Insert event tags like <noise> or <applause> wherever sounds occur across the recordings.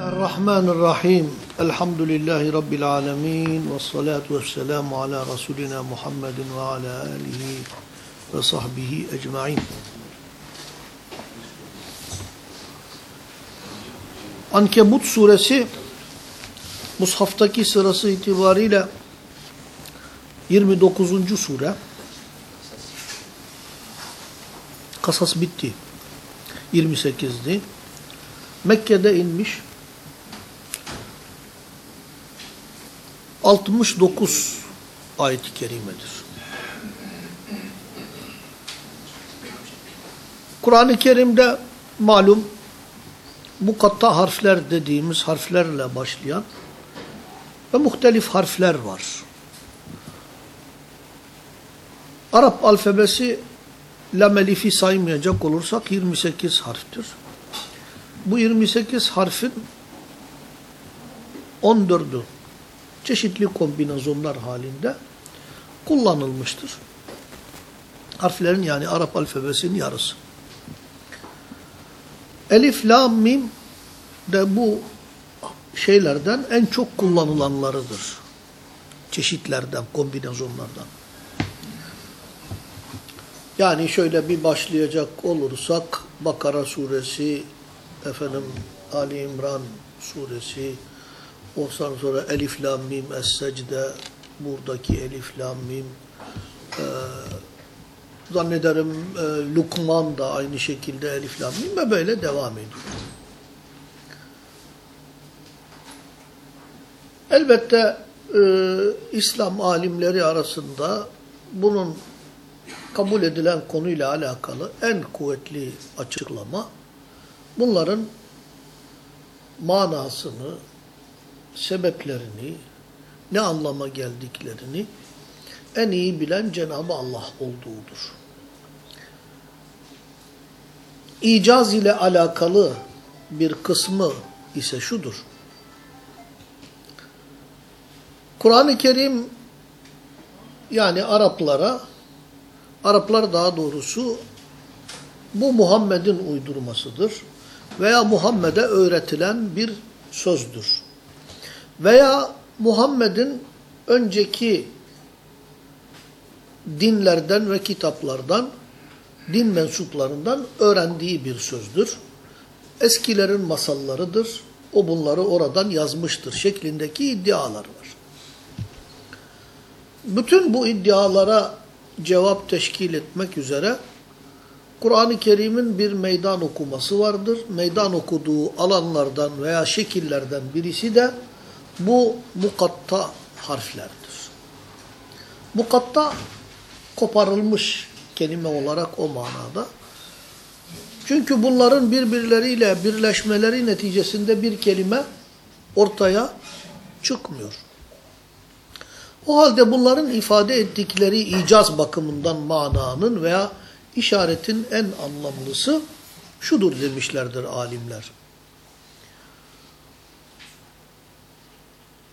الرحمن الرحيم الحمد لله رب العالمين والصلاة والسلام على رسولنا محمد وعلى آله وصحبه أجمعين Ankebut suresi Mushaftaki sırası itibariyle 29. sure. Kasas bitti. 28'di. Mekke'de inmiş. 69 ayet-i kerimedir. Kur'an-ı Kerim'de malum bu katta harfler dediğimiz harflerle başlayan ve muhtelif harfler var. Arap alfabesi lamelifi saymayacak olursak 28 harftir. Bu 28 harfin 14'ü çeşitli kombinasyonlar halinde kullanılmıştır. Harflerin yani Arap alfabesinin yarısı. Elif, Lam, Mim de bu şeylerden en çok kullanılanlarıdır. Çeşitlerden, kombinasyonlardan. Yani şöyle bir başlayacak olursak Bakara suresi, efendim Ali İmran suresi, ondan sonra Elif, Lam, Mim, Es-Secde, buradaki Elif, Lam, Mim, e, zannederim e, Lukman da aynı şekilde Elif, Lam, Mim ve böyle devam ediyor. Elbette e, İslam alimleri arasında bunun kabul edilen konuyla alakalı en kuvvetli açıklama bunların manasını, sebeplerini, ne anlama geldiklerini en iyi bilen Cenab-ı Allah olduğudur. İcaz ile alakalı bir kısmı ise şudur. Kur'an-ı Kerim yani Araplara, Araplar daha doğrusu bu Muhammed'in uydurmasıdır veya Muhammed'e öğretilen bir sözdür. Veya Muhammed'in önceki dinlerden ve kitaplardan, din mensuplarından öğrendiği bir sözdür. Eskilerin masallarıdır. O bunları oradan yazmıştır şeklindeki iddialar var. Bütün bu iddialara cevap teşkil etmek üzere Kur'an-ı Kerim'in bir meydan okuması vardır. Meydan okuduğu alanlardan veya şekillerden birisi de bu mukatta harflerdir. Mukatta koparılmış kelime olarak o manada. Çünkü bunların birbirleriyle birleşmeleri neticesinde bir kelime ortaya çıkmıyor. O halde bunların ifade ettikleri icaz bakımından mananın veya işaretin en anlamlısı şudur demişlerdir alimler.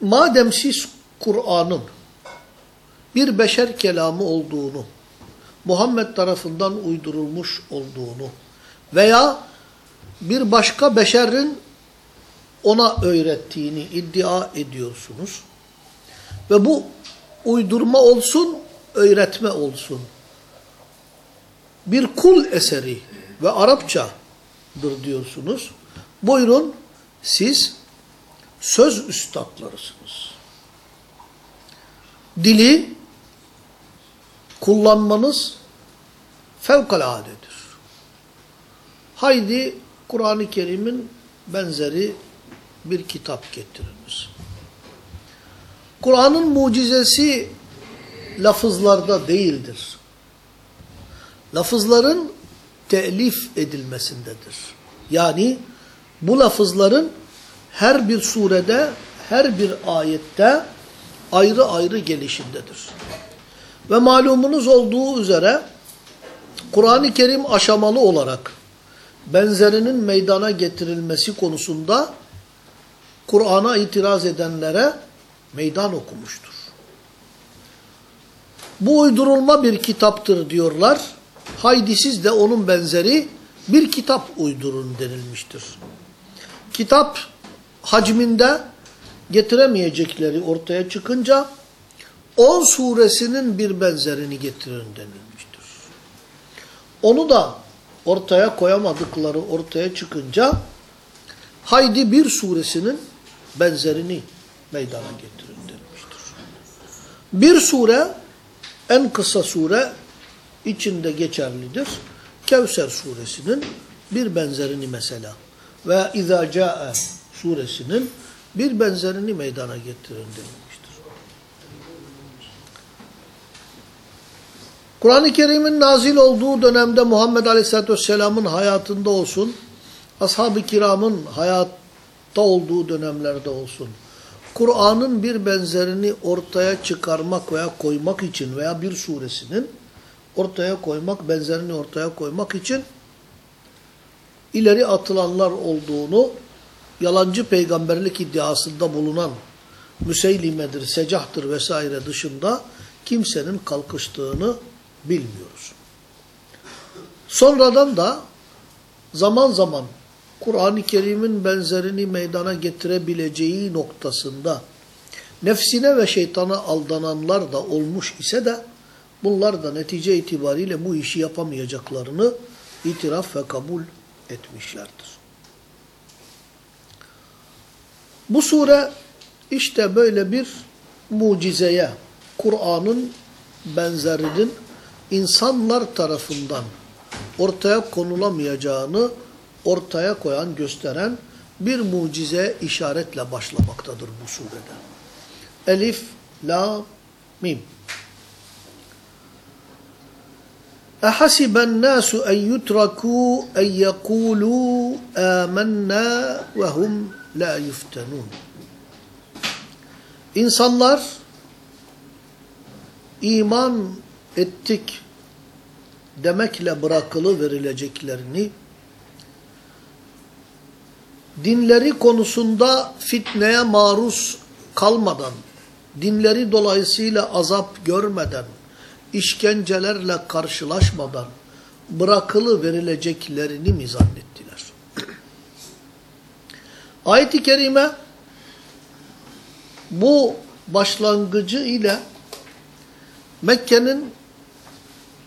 Madem siz Kur'an'ın bir beşer kelamı olduğunu, Muhammed tarafından uydurulmuş olduğunu veya bir başka beşerin ona öğrettiğini iddia ediyorsunuz ve bu uydurma olsun, öğretme olsun. Bir kul eseri ve Arapçadır diyorsunuz. Buyurun siz söz üstadlarısınız. Dili kullanmanız fevkaladedir. Haydi Kur'an-ı Kerim'in benzeri bir kitap getiriniz. Kur'an'ın mucizesi lafızlarda değildir. Lafızların telif edilmesindedir. Yani bu lafızların her bir surede, her bir ayette ayrı ayrı gelişindedir. Ve malumunuz olduğu üzere Kur'an-ı Kerim aşamalı olarak benzerinin meydana getirilmesi konusunda Kur'an'a itiraz edenlere meydan okumuştur. Bu uydurulma bir kitaptır diyorlar. Haydi siz de onun benzeri bir kitap uydurun denilmiştir. Kitap hacminde getiremeyecekleri ortaya çıkınca 10 suresinin bir benzerini getirin denilmiştir. Onu da ortaya koyamadıkları ortaya çıkınca haydi bir suresinin benzerini meydana getirin denilmiştir. Bir sure en kısa sure içinde geçerlidir. Kevser suresinin bir benzerini mesela ve İzâ câe suresinin bir benzerini meydana getirin denilmiştir. Kur'an-ı Kerim'in nazil olduğu dönemde Muhammed Aleyhisselatü Vesselam'ın hayatında olsun, ashab-ı kiramın hayatta olduğu dönemlerde olsun, Kur'an'ın bir benzerini ortaya çıkarmak veya koymak için veya bir suresinin ortaya koymak, benzerini ortaya koymak için ileri atılanlar olduğunu yalancı peygamberlik iddiasında bulunan Müseylime'dir, Secah'tır vesaire dışında kimsenin kalkıştığını bilmiyoruz. Sonradan da zaman zaman Kur'an-ı Kerim'in benzerini meydana getirebileceği noktasında nefsine ve şeytana aldananlar da olmuş ise de bunlar da netice itibariyle bu işi yapamayacaklarını itiraf ve kabul etmişlerdir. Bu sure işte böyle bir mucizeye, Kur'an'ın benzerinin insanlar tarafından ortaya konulamayacağını ortaya koyan, gösteren bir mucize işaretle başlamaktadır bu surede. Elif, La, Mim. اَحَسِبَ النَّاسُ اَنْ يُتْرَكُوا اَنْ يَقُولُوا آمَنَّا وَهُمْ لَا يُفْتَنُونَ İnsanlar iman ettik demekle bırakılı verileceklerini dinleri konusunda fitneye maruz kalmadan, dinleri dolayısıyla azap görmeden, işkencelerle karşılaşmadan bırakılı verileceklerini mi zannettiler? <clears throat> Ayet-i Kerime bu başlangıcı ile Mekke'nin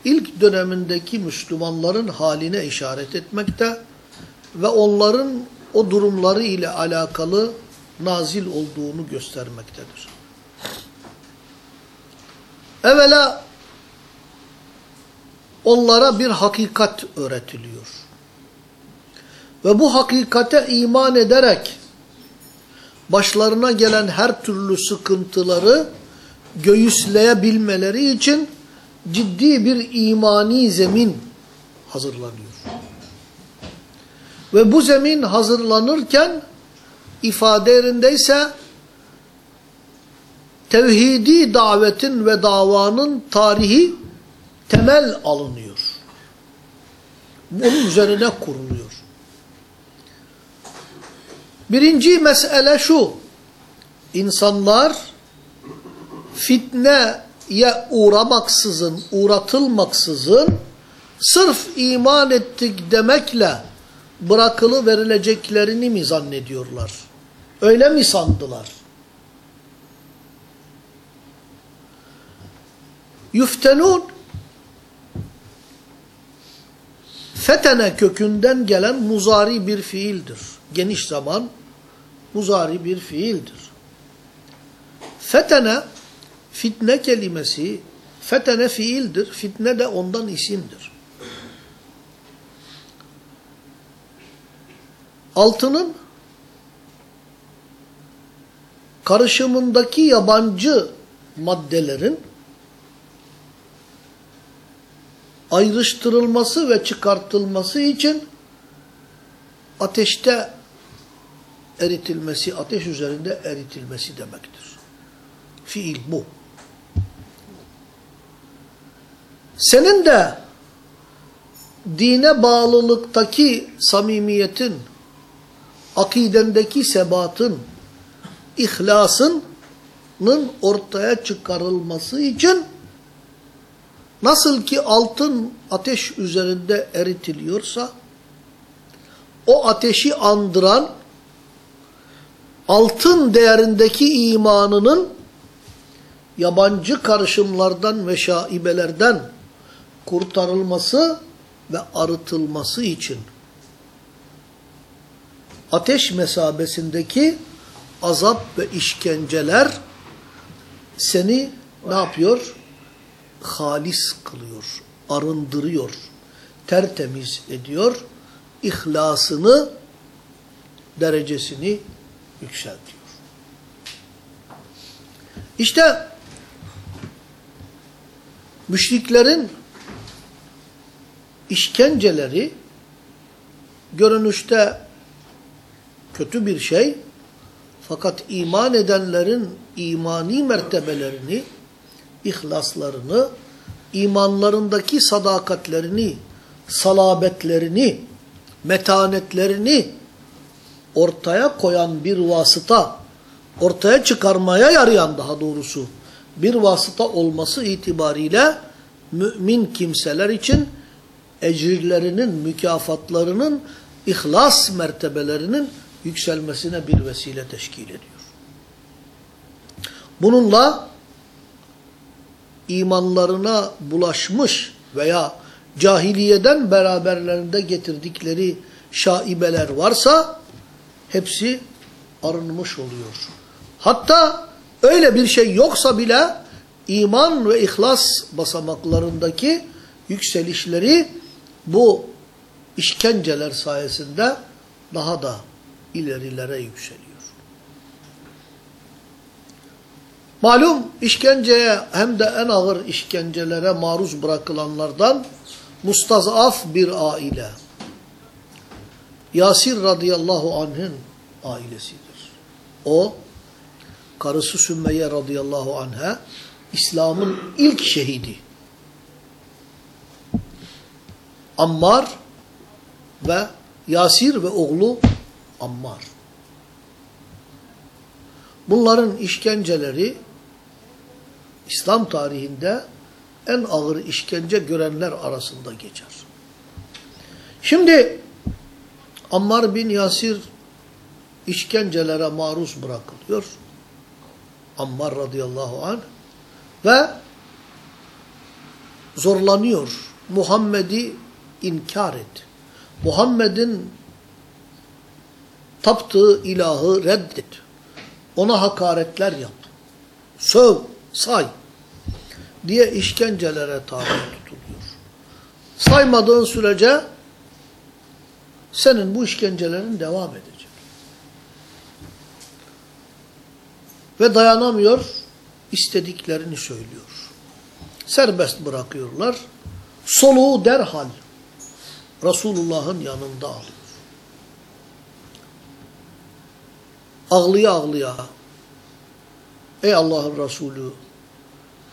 ilk dönemindeki Müslümanların haline işaret etmekte ve onların o durumları ile alakalı nazil olduğunu göstermektedir. Evvela onlara bir hakikat öğretiliyor. Ve bu hakikate iman ederek başlarına gelen her türlü sıkıntıları göğüsleyebilmeleri için ciddi bir imani zemin hazırlanıyor. Ve bu zemin hazırlanırken ifade yerindeyse tevhidi davetin ve davanın tarihi temel alınıyor. Bunun üzerine kuruluyor. Birinci mesele şu. İnsanlar fitneye uğramaksızın, uğratılmaksızın sırf iman ettik demekle bırakılı verileceklerini mi zannediyorlar? Öyle mi sandılar? Yüftenun fetene kökünden gelen muzari bir fiildir. Geniş zaman muzari bir fiildir. Fetene fitne kelimesi fetene fiildir. Fitne de ondan isimdir. Altının karışımındaki yabancı maddelerin ayrıştırılması ve çıkartılması için ateşte eritilmesi, ateş üzerinde eritilmesi demektir. Fiil bu. Senin de dine bağlılıktaki samimiyetin, akidendeki sebatın, ihlasının ortaya çıkarılması için nasıl ki altın ateş üzerinde eritiliyorsa o ateşi andıran altın değerindeki imanının yabancı karışımlardan ve şaibelerden kurtarılması ve arıtılması için ateş mesabesindeki azap ve işkenceler seni ne yapıyor? Halis kılıyor, arındırıyor, tertemiz ediyor, ihlasını, derecesini yükseltiyor. İşte müşriklerin işkenceleri görünüşte kötü bir şey fakat iman edenlerin imani mertebelerini, ihlaslarını, imanlarındaki sadakatlerini, salabetlerini, metanetlerini ortaya koyan bir vasıta, ortaya çıkarmaya yarayan daha doğrusu bir vasıta olması itibariyle mümin kimseler için ecirlerinin, mükafatlarının, ihlas mertebelerinin yükselmesine bir vesile teşkil ediyor. Bununla imanlarına bulaşmış veya cahiliyeden beraberlerinde getirdikleri şaibeler varsa hepsi arınmış oluyor. Hatta öyle bir şey yoksa bile iman ve ihlas basamaklarındaki yükselişleri bu işkenceler sayesinde daha da ilerilere yükseliyor. Malum işkenceye hem de en ağır işkencelere maruz bırakılanlardan mustazaf bir aile. Yasir radıyallahu anh'ın ailesidir. O, karısı Sümeyye radıyallahu anh'a İslam'ın ilk şehidi. Ammar ve Yasir ve oğlu Ammar. Bunların işkenceleri İslam tarihinde en ağır işkence görenler arasında geçer. Şimdi Ammar bin Yasir işkencelere maruz bırakılıyor. Ammar radıyallahu anh ve zorlanıyor. Muhammed'i inkar et. Muhammed'in taptığı ilahı reddet. Ona hakaretler yap. Söv, say diye işkencelere tabi tutuluyor. Saymadığın sürece senin bu işkencelerin devam edecek. Ve dayanamıyor, istediklerini söylüyor. Serbest bırakıyorlar. Soluğu derhal Resulullah'ın yanında alıyor. Ağlıya ağlıya Ey Allah'ın Resulü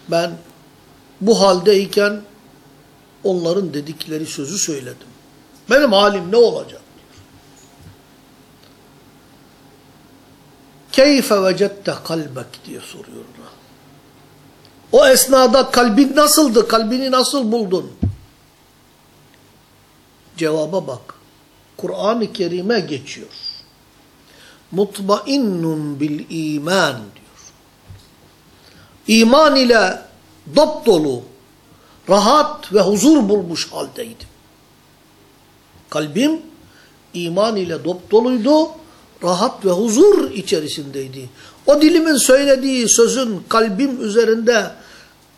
ben bu haldeyken onların dedikleri sözü söyledim. Benim halim ne olacak? Keyfe vecette kalbek diye soruyor ona. O esnada kalbin nasıldı? Kalbini nasıl buldun? Cevaba bak. Kur'an-ı Kerim'e geçiyor. Mutmainnun bil iman diyor. İman ile dop dolu, rahat ve huzur bulmuş haldeydim. Kalbim iman ile dop doluydu, rahat ve huzur içerisindeydi. O dilimin söylediği sözün kalbim üzerinde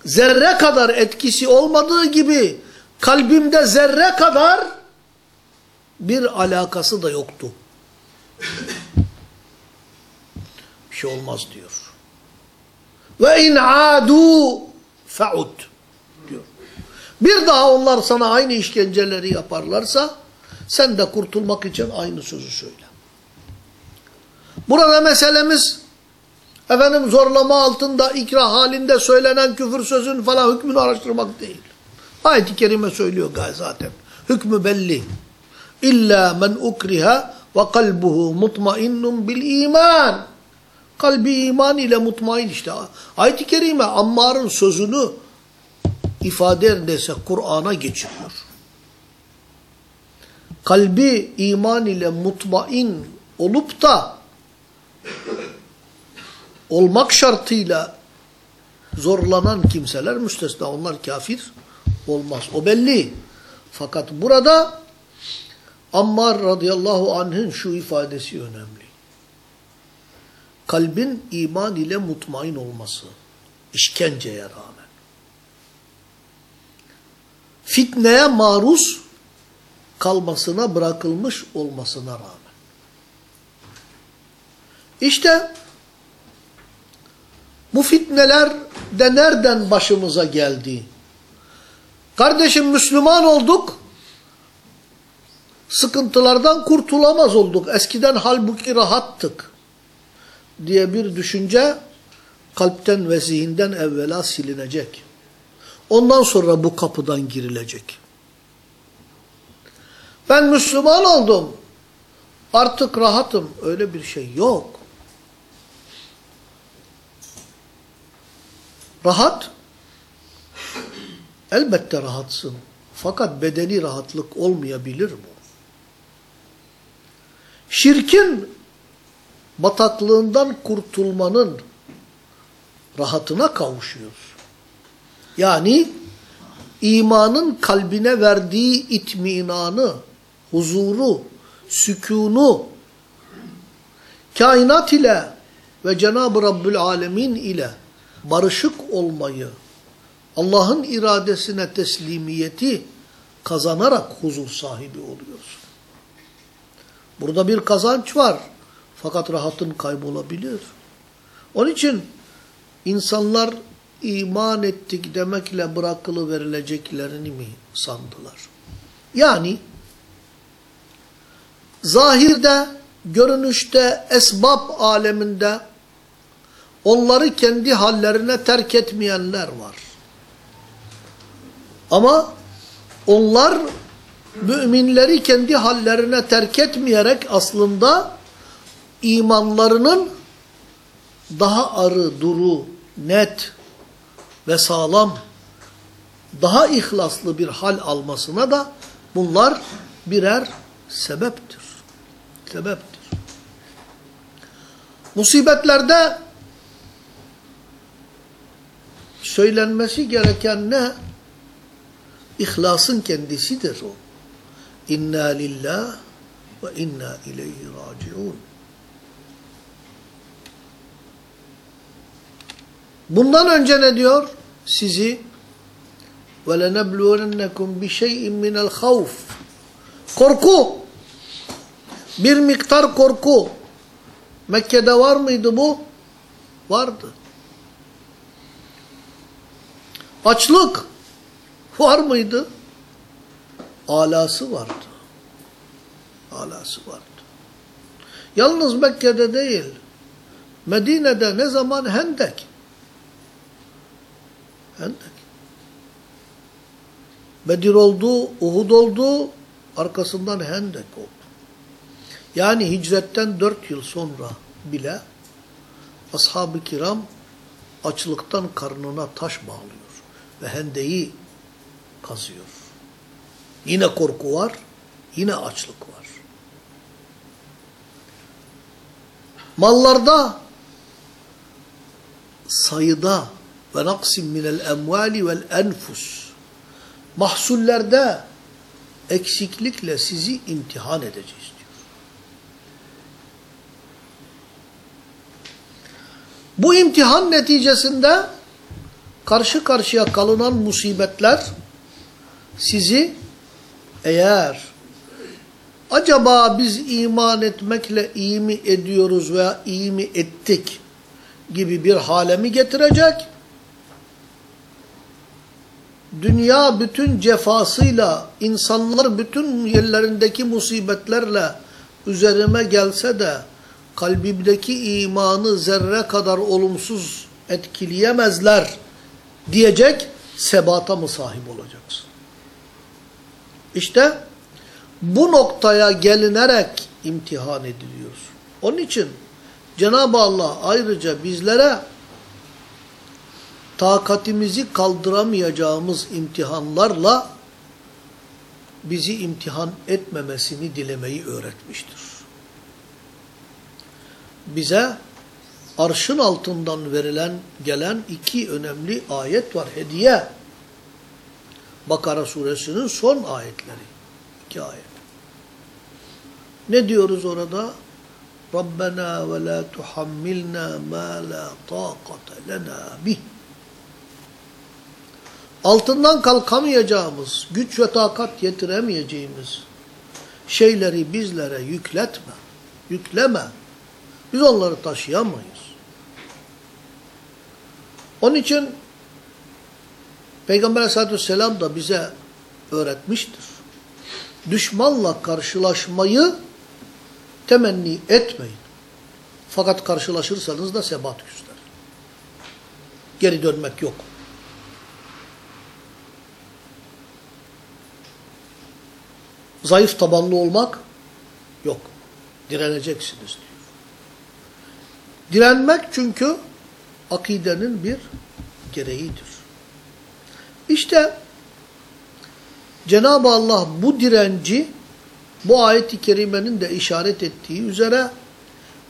zerre kadar etkisi olmadığı gibi kalbimde zerre kadar bir alakası da yoktu. Bir şey olmaz diyor. Ve in adu feud diyor. Bir daha onlar sana aynı işkenceleri yaparlarsa sen de kurtulmak için aynı sözü söyle. Burada meselemiz efendim zorlama altında ikra halinde söylenen küfür sözün falan hükmünü araştırmak değil. Ayet-i kerime söylüyor zaten. Hükmü belli. İlla men ukriha ve kalbuhu mutmainnun bil iman. Kalbi iman ile mutmain işte. Ayet-i kerime Ammar'ın sözünü ifade ederse Kur'an'a geçiriyor. Kalbi iman ile mutmain olup da olmak şartıyla zorlanan kimseler müstesna. Onlar kafir olmaz. O belli. Fakat burada Ammar radıyallahu anh'ın şu ifadesi önemli. Kalbin iman ile mutmain olması. işkenceye rağmen. Fitneye maruz kalmasına bırakılmış olmasına rağmen. İşte bu fitneler de nereden başımıza geldi? Kardeşim Müslüman olduk, sıkıntılardan kurtulamaz olduk. Eskiden halbuki rahattık diye bir düşünce kalpten ve zihinden evvela silinecek. Ondan sonra bu kapıdan girilecek. Ben Müslüman oldum. Artık rahatım. Öyle bir şey yok. Rahat. Elbette rahatsın. Fakat bedeni rahatlık olmayabilir bu. Şirkin bataklığından kurtulmanın rahatına kavuşuyor. Yani imanın kalbine verdiği itminanı, huzuru, sükûnu, kainat ile ve Cenab-ı Rabbül Alemin ile barışık olmayı, Allah'ın iradesine teslimiyeti kazanarak huzur sahibi oluyorsun. Burada bir kazanç var. Fakat rahatın kaybolabilir. Onun için insanlar iman ettik demekle bırakılı verileceklerini mi sandılar? Yani zahirde, görünüşte, esbab aleminde onları kendi hallerine terk etmeyenler var. Ama onlar müminleri kendi hallerine terk etmeyerek aslında imanlarının daha arı, duru, net ve sağlam, daha ihlaslı bir hal almasına da bunlar birer sebeptir. Sebeptir. Musibetlerde söylenmesi gereken ne? İhlasın kendisidir o. İnna lillah ve inna ileyhi raciun. Bundan önce ne diyor? Sizi وَلَنَبْلُوَنَّكُمْ بِشَيْءٍ مِنَ الْخَوْفِ Korku. Bir miktar korku. Mekke'de var mıydı bu? Vardı. Açlık. Var mıydı? Alası vardı. Alası vardı. Yalnız Mekke'de değil. Medine'de ne zaman hendek? Hendek. Bedir oldu, Uhud oldu, arkasından Hendek oldu. Yani hicretten dört yıl sonra bile ashab-ı kiram açlıktan karnına taş bağlıyor ve hendeyi kazıyor. Yine korku var, yine açlık var. Mallarda, sayıda ve naksim minel emvali vel enfus mahsullerde eksiklikle sizi imtihan edeceğiz diyor. Bu imtihan neticesinde karşı karşıya kalınan musibetler sizi eğer acaba biz iman etmekle iyi mi ediyoruz veya iyi mi ettik gibi bir hale mi getirecek? Dünya bütün cefasıyla, insanlar bütün yerlerindeki musibetlerle üzerime gelse de kalbimdeki imanı zerre kadar olumsuz etkileyemezler diyecek sebata mı sahip olacaksın? İşte bu noktaya gelinerek imtihan ediliyor. Onun için Cenab-ı Allah ayrıca bizlere takatimizi kaldıramayacağımız imtihanlarla bizi imtihan etmemesini dilemeyi öğretmiştir. Bize arşın altından verilen gelen iki önemli ayet var. Hediye. Bakara suresinin son ayetleri. İki ayet. Ne diyoruz orada? Rabbena ve la tuhammilna ma la taqate lena bih. Altından kalkamayacağımız, güç ve takat yetiremeyeceğimiz şeyleri bizlere yükletme, yükleme. Biz onları taşıyamayız. Onun için Peygamber aleyhissalatü vesselam da bize öğretmiştir. Düşmanla karşılaşmayı temenni etmeyin. Fakat karşılaşırsanız da sebat gösterin. Geri dönmek yok. Zayıf tabanlı olmak yok. Direneceksiniz diyor. Direnmek çünkü akidenin bir gereğidir. İşte Cenab-ı Allah bu direnci bu ayet-i kerimenin de işaret ettiği üzere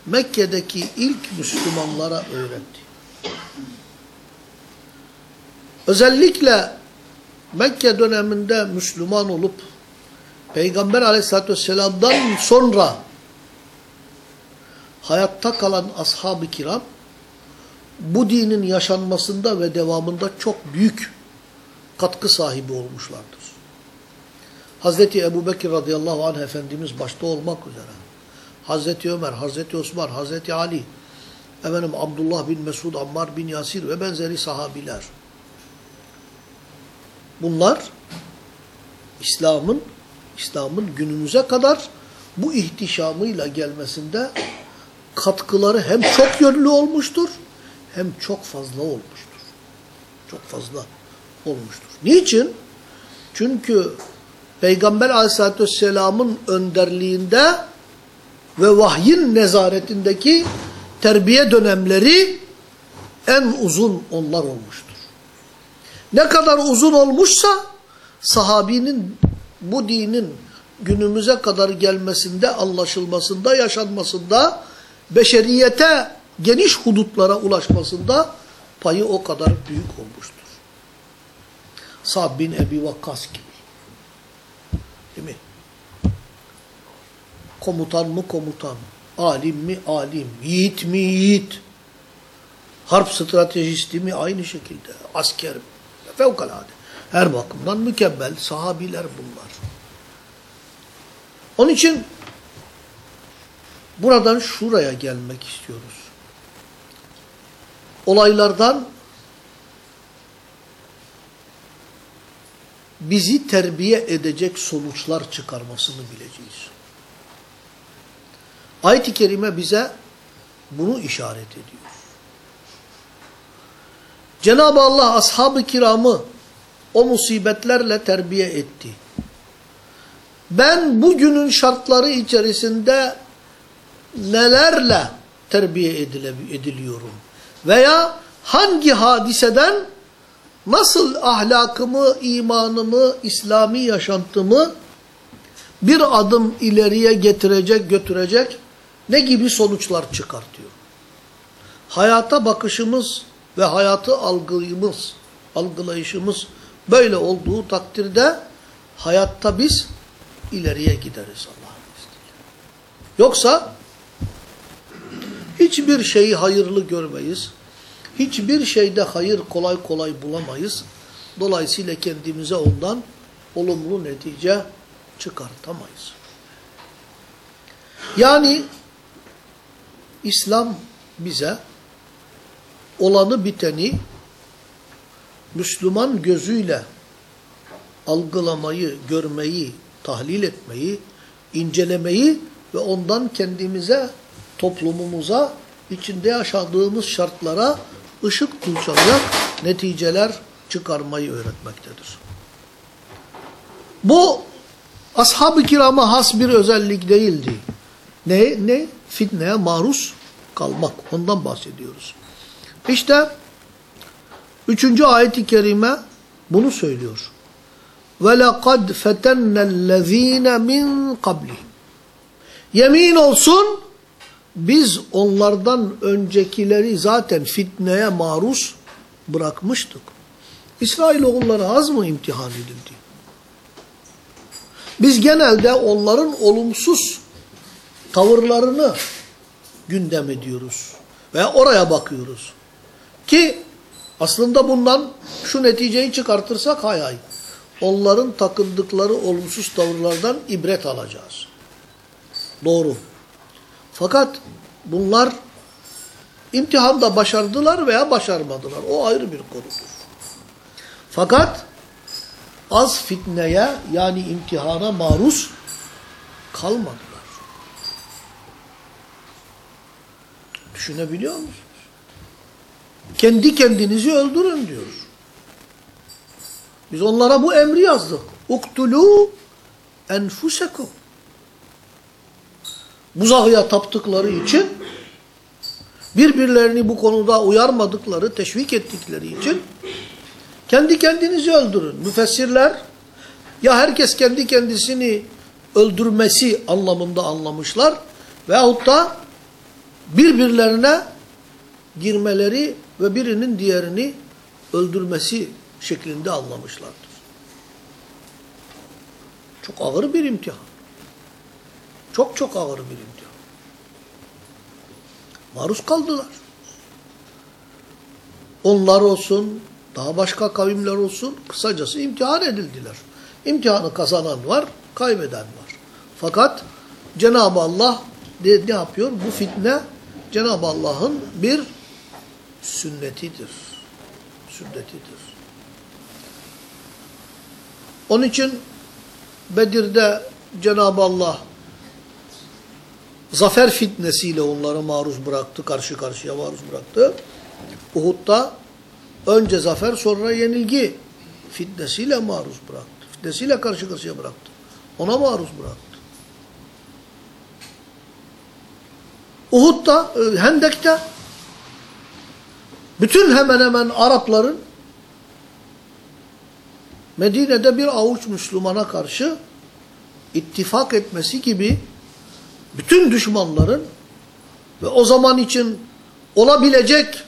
Mekke'deki ilk Müslümanlara öğretti. Özellikle Mekke döneminde Müslüman olup Peygamber aleyhissalatü vesselam'dan sonra hayatta kalan ashab-ı kiram bu dinin yaşanmasında ve devamında çok büyük katkı sahibi olmuşlardır. Hazreti Ebu Bekir radıyallahu anh Efendimiz başta olmak üzere Hazreti Ömer, Hazreti Osman, Hazreti Ali, efendim Abdullah bin Mesud, Ammar bin Yasir ve benzeri sahabiler. Bunlar İslam'ın İslam'ın günümüze kadar bu ihtişamıyla gelmesinde katkıları hem çok yönlü olmuştur hem çok fazla olmuştur. Çok fazla olmuştur. Niçin? Çünkü Peygamber aleyhissalatü vesselamın önderliğinde ve vahyin nezaretindeki terbiye dönemleri en uzun onlar olmuştur. Ne kadar uzun olmuşsa sahabinin bu dinin günümüze kadar gelmesinde, anlaşılmasında, yaşanmasında, beşeriyete geniş hudutlara ulaşmasında payı o kadar büyük olmuştur. Sa'd bin Ebi Vakkas gibi. Değil mi? Komutan mı komutan, alim mi alim, yiğit mi yiğit, harp stratejisti mi aynı şekilde, asker mi? Fevkalade. Her bakımdan mükemmel sahabiler bunlar. Onun için buradan şuraya gelmek istiyoruz. Olaylardan bizi terbiye edecek sonuçlar çıkarmasını bileceğiz. Ayet-i Kerime bize bunu işaret ediyor. Cenab-ı Allah ashab-ı kiramı o musibetlerle terbiye etti. Ben bugünün şartları içerisinde nelerle terbiye ediliyorum? Veya hangi hadiseden nasıl ahlakımı, imanımı, İslami yaşantımı bir adım ileriye getirecek, götürecek ne gibi sonuçlar çıkartıyor? Hayata bakışımız ve hayatı algıyımız, algılayışımız böyle olduğu takdirde hayatta biz ileriye gideriz Allah'ın izniyle. Yoksa hiçbir şeyi hayırlı görmeyiz. Hiçbir şeyde hayır kolay kolay bulamayız. Dolayısıyla kendimize ondan olumlu netice çıkartamayız. Yani İslam bize olanı biteni Müslüman gözüyle algılamayı, görmeyi, tahlil etmeyi, incelemeyi ve ondan kendimize, toplumumuza, içinde yaşadığımız şartlara ışık tutacak neticeler çıkarmayı öğretmektedir. Bu ashab-ı kirama has bir özellik değildi. Ne? Ne? Fitneye maruz kalmak. Ondan bahsediyoruz. İşte üçüncü ayet-i kerime bunu söylüyor. وَلَقَدْ فَتَنَّ الَّذ۪ينَ مِنْ قَبْلِهِمْ Yemin olsun biz onlardan öncekileri zaten fitneye maruz bırakmıştık. İsrailoğulları az mı imtihan edildi? Biz genelde onların olumsuz tavırlarını gündem ediyoruz. Ve oraya bakıyoruz. Ki aslında bundan şu neticeyi çıkartırsak hay hay. Onların takındıkları olumsuz tavırlardan ibret alacağız. Doğru. Fakat bunlar imtihanda başardılar veya başarmadılar. O ayrı bir konudur. Fakat az fitneye yani imtihana maruz kalmadılar. Düşünebiliyor musunuz? Kendi kendinizi öldürün diyor. Biz onlara bu emri yazdık. Uktulu enfusekum. Buzağıya taptıkları için birbirlerini bu konuda uyarmadıkları, teşvik ettikleri için kendi kendinizi öldürün. Müfessirler ya herkes kendi kendisini öldürmesi anlamında anlamışlar veyahut da birbirlerine girmeleri ve birinin diğerini öldürmesi şeklinde anlamışlardır. Çok ağır bir imtihan. Çok çok ağır bir imtihan. Maruz kaldılar. Onlar olsun, daha başka kavimler olsun, kısacası imtihan edildiler. İmtihanı kazanan var, kaybeden var. Fakat Cenab-ı Allah de, ne yapıyor? Bu fitne Cenab-ı Allah'ın bir sünnetidir. Sünnetidir. Onun için Bedir'de Cenab-ı Allah zafer fitnesiyle onları maruz bıraktı, karşı karşıya maruz bıraktı. Uhud'da önce zafer sonra yenilgi fitnesiyle maruz bıraktı. Fitnesiyle karşı karşıya bıraktı. Ona maruz bıraktı. Uhud'da, e, Hendek'te bütün hemen hemen Arapların Medine'de bir avuç Müslümana karşı ittifak etmesi gibi bütün düşmanların ve o zaman için olabilecek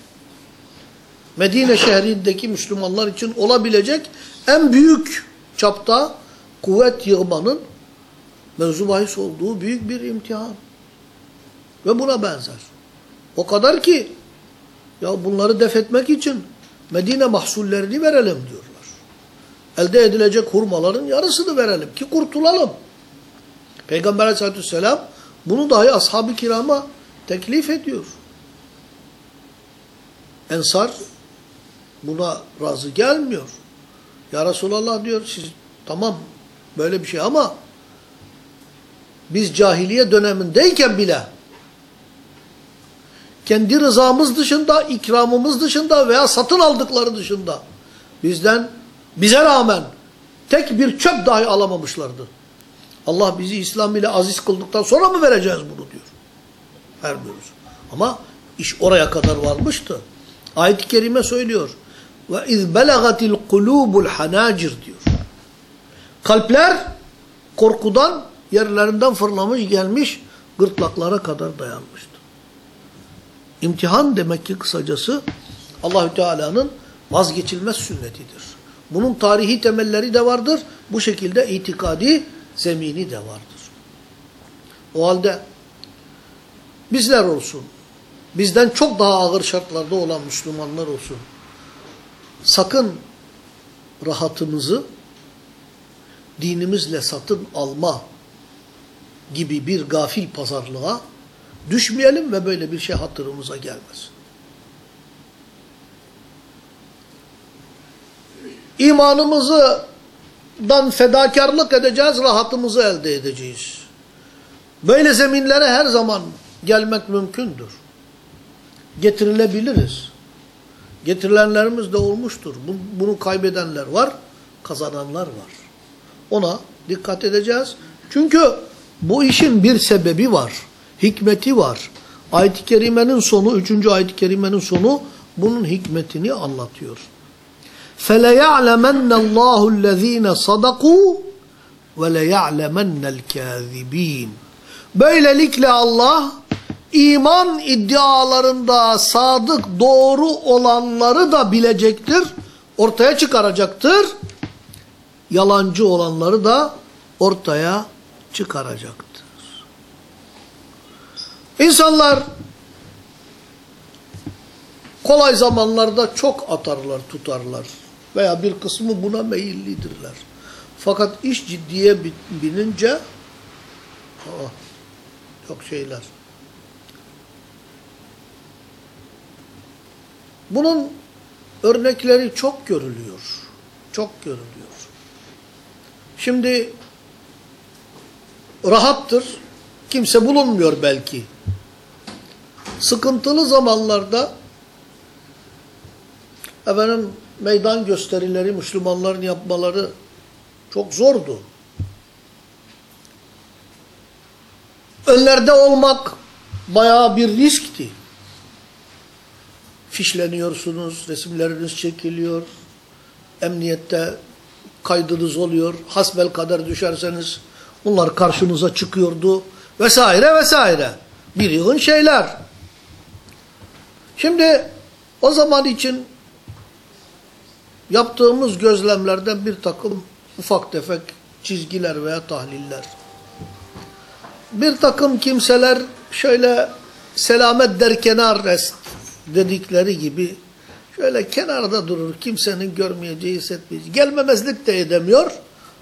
Medine şehrindeki Müslümanlar için olabilecek en büyük çapta kuvvet yığmanın mevzu bahis olduğu büyük bir imtihan. Ve buna benzer. O kadar ki ya bunları def etmek için Medine mahsullerini verelim diyorlar. Elde edilecek hurmaların yarısını verelim ki kurtulalım. Peygamber aleyhissalatü vesselam bunu dahi ashab-ı kirama teklif ediyor. Ensar buna razı gelmiyor. Ya Resulallah diyor siz tamam böyle bir şey ama biz cahiliye dönemindeyken bile kendi rızamız dışında, ikramımız dışında veya satın aldıkları dışında bizden bize rağmen tek bir çöp dahi alamamışlardı. Allah bizi İslam ile aziz kıldıktan sonra mı vereceğiz bunu diyor. Vermiyoruz. Ama iş oraya kadar varmıştı. Ayet-i Kerime söylüyor. Ve iz belagatil kulubul hanacir diyor. Kalpler korkudan yerlerinden fırlamış gelmiş gırtlaklara kadar dayanmıştı. İmtihan demek ki kısacası Allahü Teala'nın vazgeçilmez sünnetidir. Bunun tarihi temelleri de vardır. Bu şekilde itikadi zemini de vardır. O halde bizler olsun, bizden çok daha ağır şartlarda olan Müslümanlar olsun, sakın rahatımızı dinimizle satın alma gibi bir gafil pazarlığa düşmeyelim ve böyle bir şey hatırımıza gelmesin. İmanımızdan fedakarlık edeceğiz, rahatımızı elde edeceğiz. Böyle zeminlere her zaman gelmek mümkündür. Getirilebiliriz. Getirilenlerimiz de olmuştur. Bunu kaybedenler var, kazananlar var. Ona dikkat edeceğiz. Çünkü bu işin bir sebebi var, hikmeti var. Ayet-i Kerime'nin sonu, üçüncü ayet-i Kerime'nin sonu bunun hikmetini anlatıyor. فَلَيَعْلَمَنَّ اللّٰهُ الَّذ۪ينَ صَدَقُوا وَلَيَعْلَمَنَّ الْكَاذِب۪ينَ Böylelikle Allah iman iddialarında sadık doğru olanları da bilecektir, ortaya çıkaracaktır. Yalancı olanları da ortaya çıkaracaktır. İnsanlar kolay zamanlarda çok atarlar, tutarlar veya bir kısmı buna meyillidirler. Fakat iş ciddiye binince çok şeyler. Bunun örnekleri çok görülüyor. Çok görülüyor. Şimdi rahattır. Kimse bulunmuyor belki. Sıkıntılı zamanlarda efendim meydan gösterileri Müslümanların yapmaları çok zordu. Önlerde olmak bayağı bir riskti. Fişleniyorsunuz, resimleriniz çekiliyor, emniyette kaydınız oluyor, hasbel kadar düşerseniz bunlar karşınıza çıkıyordu vesaire vesaire. Bir yığın şeyler. Şimdi o zaman için yaptığımız gözlemlerden bir takım ufak tefek çizgiler veya tahliller. Bir takım kimseler şöyle selamet derkenar rest dedikleri gibi şöyle kenarda durur. Kimsenin görmeyeceği, hissetmeyeceği. Gelmemezlik de edemiyor.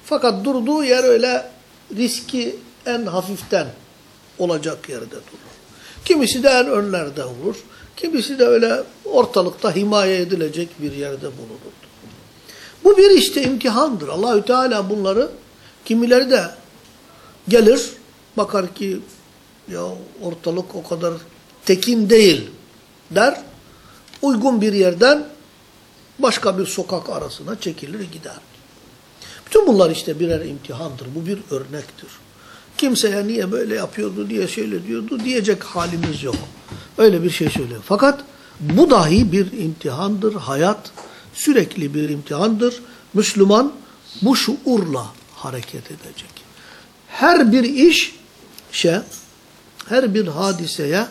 Fakat durduğu yer öyle riski en hafiften olacak yerde durur. Kimisi de en önlerde olur. Kimisi de öyle ortalıkta himaye edilecek bir yerde bulunur. Bu bir işte imtihandır. Allahü Teala bunları kimileri de gelir bakar ki ya ortalık o kadar tekin değil der. Uygun bir yerden başka bir sokak arasına çekilir gider. Bütün bunlar işte birer imtihandır. Bu bir örnektir. Kimseye niye böyle yapıyordu, niye şöyle diyordu diyecek halimiz yok. Öyle bir şey söylüyor. Fakat bu dahi bir imtihandır. Hayat sürekli bir imtihandır. Müslüman bu şuurla hareket edecek. Her bir iş şey, her bir hadiseye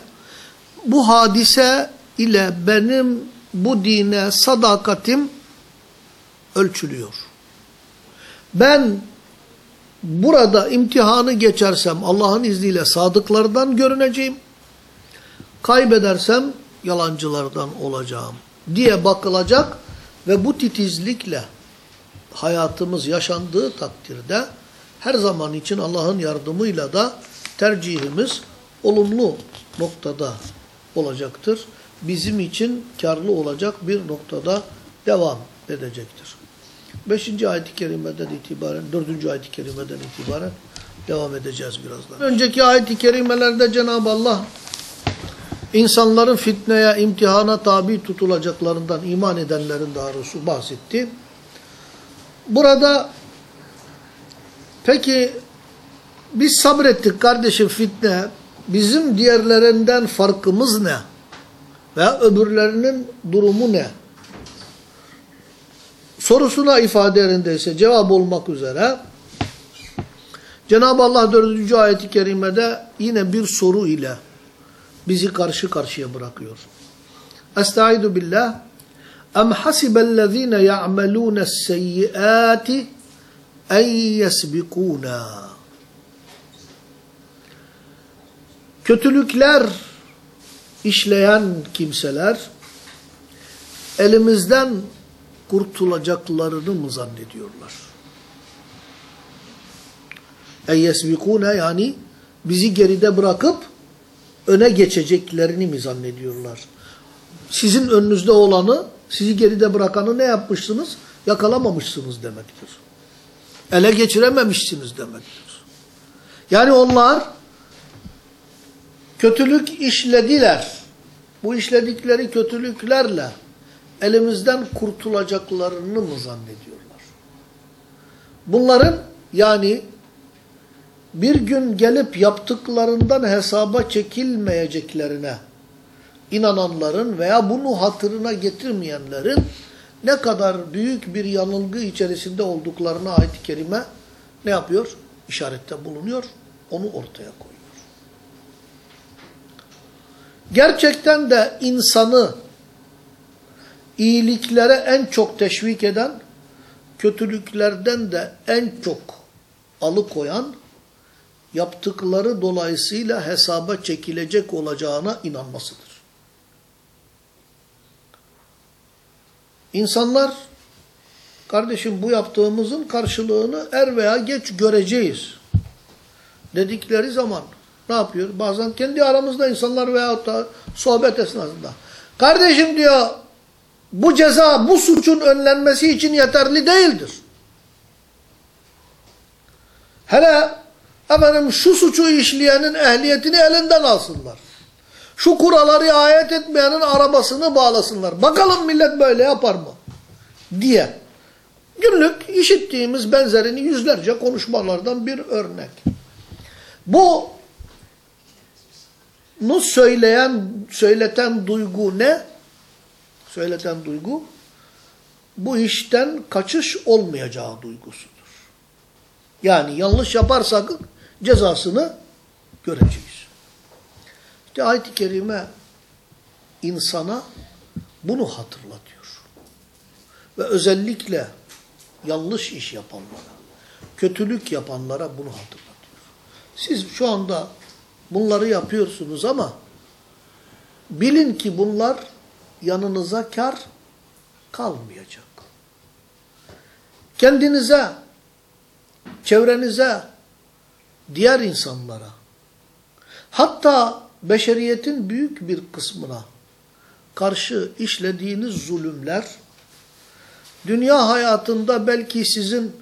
bu hadise ile benim bu dine sadakatim ölçülüyor. Ben burada imtihanı geçersem Allah'ın izniyle sadıklardan görüneceğim. Kaybedersem yalancılardan olacağım diye bakılacak ve bu titizlikle hayatımız yaşandığı takdirde her zaman için Allah'ın yardımıyla da tercihimiz olumlu noktada olacaktır. Bizim için karlı olacak bir noktada devam edecektir. Beşinci ayet-i kerimeden itibaren, dördüncü ayet-i kerimeden itibaren devam edeceğiz birazdan. Önceki ayet-i kerimelerde Cenab-ı Allah insanların fitneye, imtihana tabi tutulacaklarından iman edenlerin daha doğrusu bahsetti. Burada peki biz sabrettik kardeşim fitne, bizim diğerlerinden farkımız ne? Veya öbürlerinin durumu ne? Sorusuna ifade yerindeyse cevap olmak üzere Cenab-ı Allah 4. ayeti kerimede yine bir soru ile bizi karşı karşıya bırakıyor. Estaizu billah Em hasibellezine ya'melûne's-seyyiâti en yesbikûnâ Kötülükler işleyen kimseler elimizden kurtulacaklarını mı zannediyorlar? En yesbikûne yani bizi geride bırakıp öne geçeceklerini mi zannediyorlar? Sizin önünüzde olanı, sizi geride bırakanı ne yapmışsınız? Yakalamamışsınız demektir. Ele geçirememişsiniz demektir. Yani onlar kötülük işlediler. Bu işledikleri kötülüklerle elimizden kurtulacaklarını mı zannediyorlar? Bunların yani bir gün gelip yaptıklarından hesaba çekilmeyeceklerine inananların veya bunu hatırına getirmeyenlerin ne kadar büyük bir yanılgı içerisinde olduklarına ayet-i kerime ne yapıyor? İşarette bulunuyor, onu ortaya koyuyor. gerçekten de insanı iyiliklere en çok teşvik eden, kötülüklerden de en çok alıkoyan, yaptıkları dolayısıyla hesaba çekilecek olacağına inanmasıdır. İnsanlar, kardeşim bu yaptığımızın karşılığını er veya geç göreceğiz dedikleri zaman ne yapıyor? Bazen kendi aramızda insanlar veyahut da sohbet esnasında. Kardeşim diyor, bu ceza bu suçun önlenmesi için yeterli değildir. Hele efendim şu suçu işleyenin ehliyetini elinden alsınlar. Şu kuralları ayet etmeyenin arabasını bağlasınlar. Bakalım millet böyle yapar mı? Diye. Günlük işittiğimiz benzerini yüzlerce konuşmalardan bir örnek. Bu nu söyleyen, söyleten duygu ne? Söyleten duygu bu işten kaçış olmayacağı duygusudur. Yani yanlış yaparsak cezasını göreceğiz. İşte ayet-i kerime insana bunu hatırlatıyor. Ve özellikle yanlış iş yapanlara, kötülük yapanlara bunu hatırlatıyor. Siz şu anda bunları yapıyorsunuz ama bilin ki bunlar yanınıza kar kalmayacak. Kendinize, çevrenize, diğer insanlara, hatta beşeriyetin büyük bir kısmına karşı işlediğiniz zulümler, dünya hayatında belki sizin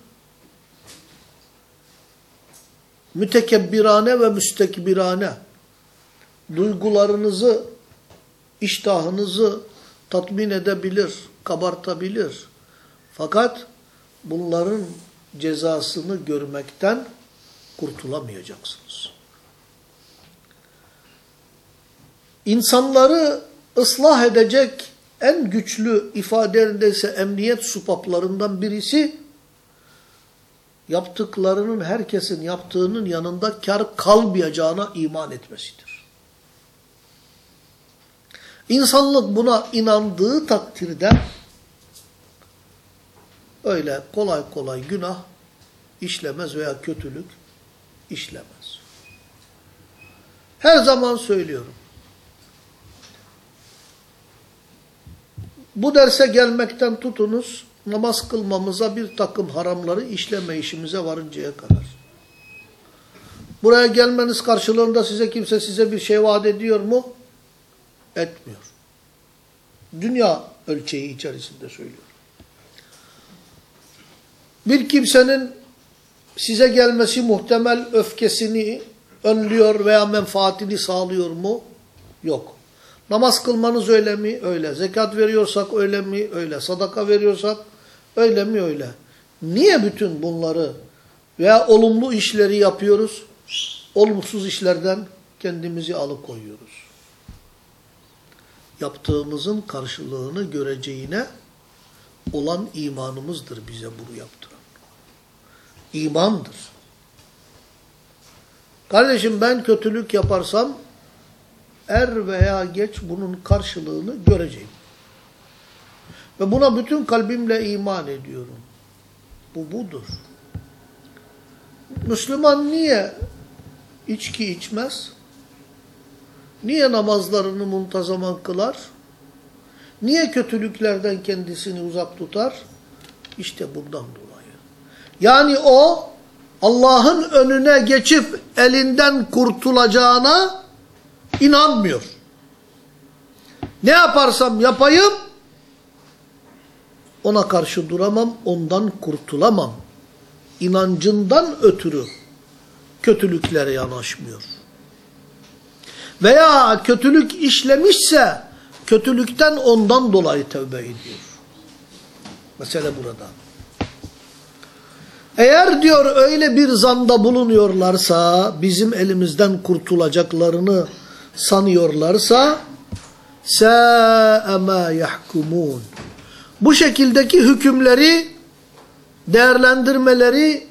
mütekebbirane ve müstekbirane duygularınızı, iştahınızı tatmin edebilir, kabartabilir. Fakat bunların cezasını görmekten kurtulamayacaksınız. İnsanları ıslah edecek en güçlü ifadelerindeyse emniyet supaplarından birisi yaptıklarının herkesin yaptığının yanında kar kalmayacağına iman etmesidir. İnsanlık buna inandığı takdirde öyle kolay kolay günah işlemez veya kötülük işlemez. Her zaman söylüyorum. Bu derse gelmekten tutunuz, namaz kılmamıza bir takım haramları işleme işimize varıncaya kadar. Buraya gelmeniz karşılığında size kimse size bir şey vaat ediyor mu? Etmiyor. Dünya ölçeği içerisinde söylüyorum. Bir kimsenin size gelmesi muhtemel öfkesini önlüyor veya menfaatini sağlıyor mu? Yok. Namaz kılmanız öyle mi? Öyle. Zekat veriyorsak öyle mi? Öyle. Sadaka veriyorsak öyle mi? Öyle. Niye bütün bunları veya olumlu işleri yapıyoruz? Olumsuz işlerden kendimizi alıkoyuyoruz. Yaptığımızın karşılığını göreceğine olan imanımızdır bize bunu yaptıran. İmandır. Kardeşim ben kötülük yaparsam er veya geç bunun karşılığını göreceğim. Ve buna bütün kalbimle iman ediyorum. Bu budur. Müslüman niye içki içmez? Niye namazlarını muntazaman kılar? Niye kötülüklerden kendisini uzak tutar? İşte bundan dolayı. Yani o Allah'ın önüne geçip elinden kurtulacağına inanmıyor. Ne yaparsam yapayım ona karşı duramam, ondan kurtulamam. İnancından ötürü kötülüklere yanaşmıyor. Veya kötülük işlemişse kötülükten ondan dolayı tövbe ediyor. Mesele burada. Eğer diyor öyle bir zanda bulunuyorlarsa, bizim elimizden kurtulacaklarını sanıyorlarsa, سَاءَ مَا يَحْكُمُونَ Bu şekildeki hükümleri, değerlendirmeleri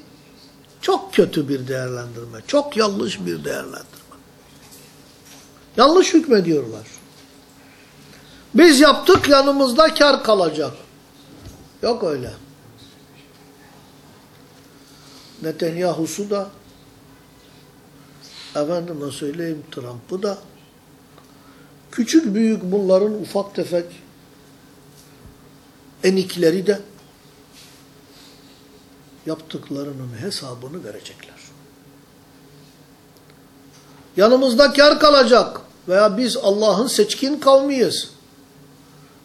çok kötü bir değerlendirme, çok yanlış bir değerlendirme. Yanlış hükmediyorlar. Biz yaptık yanımızda kar kalacak. Yok öyle. Netanyahu'su da efendime söyleyeyim Trump'ı da küçük büyük bunların ufak tefek enikleri de yaptıklarının hesabını verecekler. Yanımızda kar kalacak veya biz Allah'ın seçkin kavmiyiz.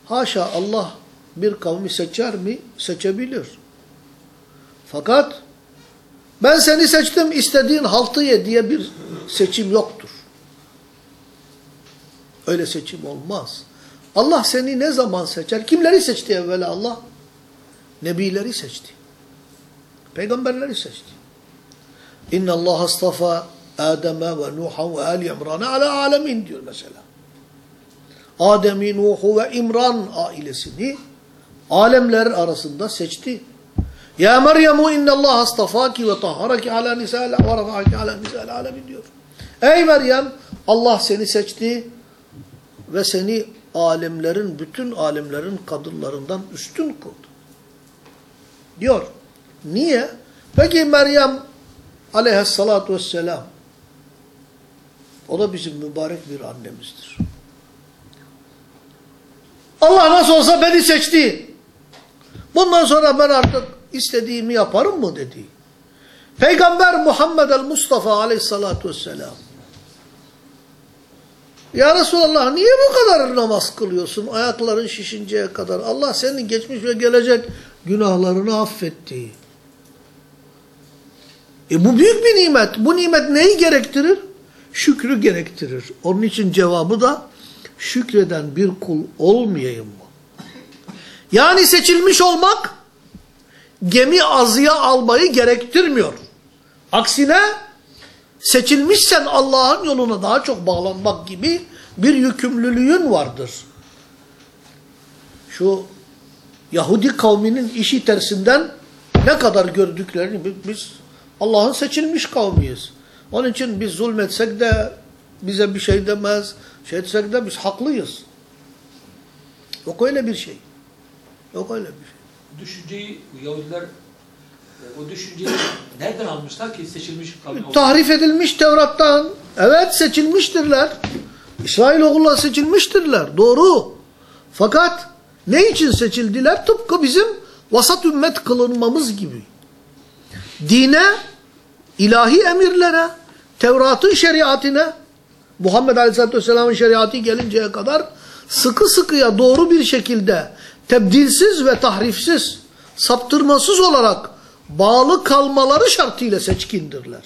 Haşa Allah bir kavmi seçer mi? Seçebilir. Fakat ben seni seçtim istediğin haltı ye diye bir seçim yoktur. Öyle seçim olmaz. Allah seni ne zaman seçer? Kimleri seçti evvela Allah? Nebileri seçti. Peygamberleri seçti. İnna Allah astafa Adem'e ve Nuh'a ve Ali İmran'a ala alemin diyor mesela. Adem'i, Nuh'u ve İmran ailesini alemler arasında seçti. Ya Meryem'u innallah astafaki ve tahharaki ala nisa'l ve rafa'aki ala nisa'l alemin diyor. Ey Meryem Allah seni seçti ve seni alemlerin, bütün alemlerin kadınlarından üstün kıldı. Diyor. Niye? Peki Meryem aleyhissalatu vesselam o da bizim mübarek bir annemizdir. Allah nasıl olsa beni seçti. Bundan sonra ben artık istediğimi yaparım mı dedi. Peygamber Muhammed el-Mustafa aleyhissalatu vesselam. Ya Resulallah niye bu kadar namaz kılıyorsun ayakların şişinceye kadar? Allah senin geçmiş ve gelecek günahlarını affetti. E bu büyük bir nimet. Bu nimet neyi gerektirir? Şükrü gerektirir. Onun için cevabı da şükreden bir kul olmayayım mı? Yani seçilmiş olmak gemi azıya almayı gerektirmiyor. Aksine seçilmişsen Allah'ın yoluna daha çok bağlanmak gibi bir yükümlülüğün vardır. Şu Yahudi kavminin işi tersinden ne kadar gördüklerini biz Allah'ın seçilmiş kavmiyiz. Onun için biz zulmetsek de bize bir şey demez, şey etsek de biz haklıyız. Yok öyle bir şey. Yok öyle bir şey. Düşünceyi Yahudiler e, o düşünceyi nereden almışlar ki seçilmiş olsun? Tahrif edilmiş Tevrat'tan. Evet seçilmiştirler. İsrailoğulları seçilmiştirler. Doğru. Fakat ne için seçildiler? Tıpkı bizim vasat ümmet kılınmamız gibi. Dine, ilahi emirlere, Tevrat'ın şeriatine, Muhammed Aleyhisselatü Vesselam'ın şeriatı gelinceye kadar sıkı sıkıya doğru bir şekilde tebdilsiz ve tahrifsiz, saptırmasız olarak bağlı kalmaları şartıyla seçkindirler.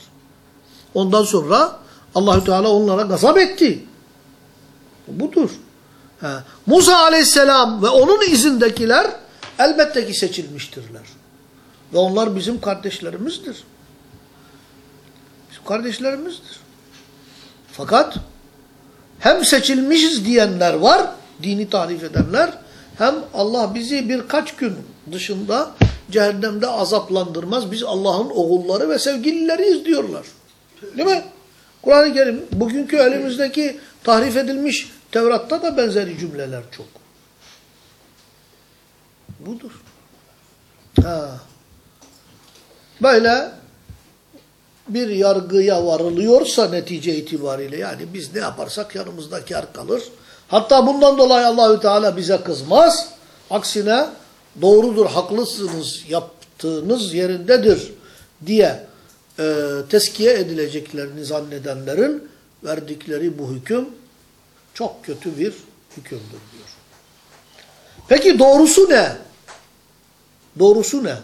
Ondan sonra Allahü Teala onlara gazap etti. Budur. Ha. Musa Aleyhisselam ve onun izindekiler elbette ki seçilmiştirler. Ve onlar bizim kardeşlerimizdir. Bizim kardeşlerimizdir. Fakat hem seçilmişiz diyenler var, dini tarif edenler, hem Allah bizi birkaç gün dışında cehennemde azaplandırmaz. Biz Allah'ın oğulları ve sevgilileriyiz diyorlar. Değil mi? Kur'an-ı Kerim bugünkü elimizdeki tahrif edilmiş Tevrat'ta da benzeri cümleler çok. Budur. Ha. Böyle bir yargıya varılıyorsa netice itibariyle yani biz ne yaparsak yanımızda kar kalır. Hatta bundan dolayı Allahü Teala bize kızmaz. Aksine doğrudur, haklısınız, yaptığınız yerindedir diye e, teskiye edileceklerini zannedenlerin verdikleri bu hüküm çok kötü bir hükümdür diyor. Peki doğrusu ne? Doğrusu ne?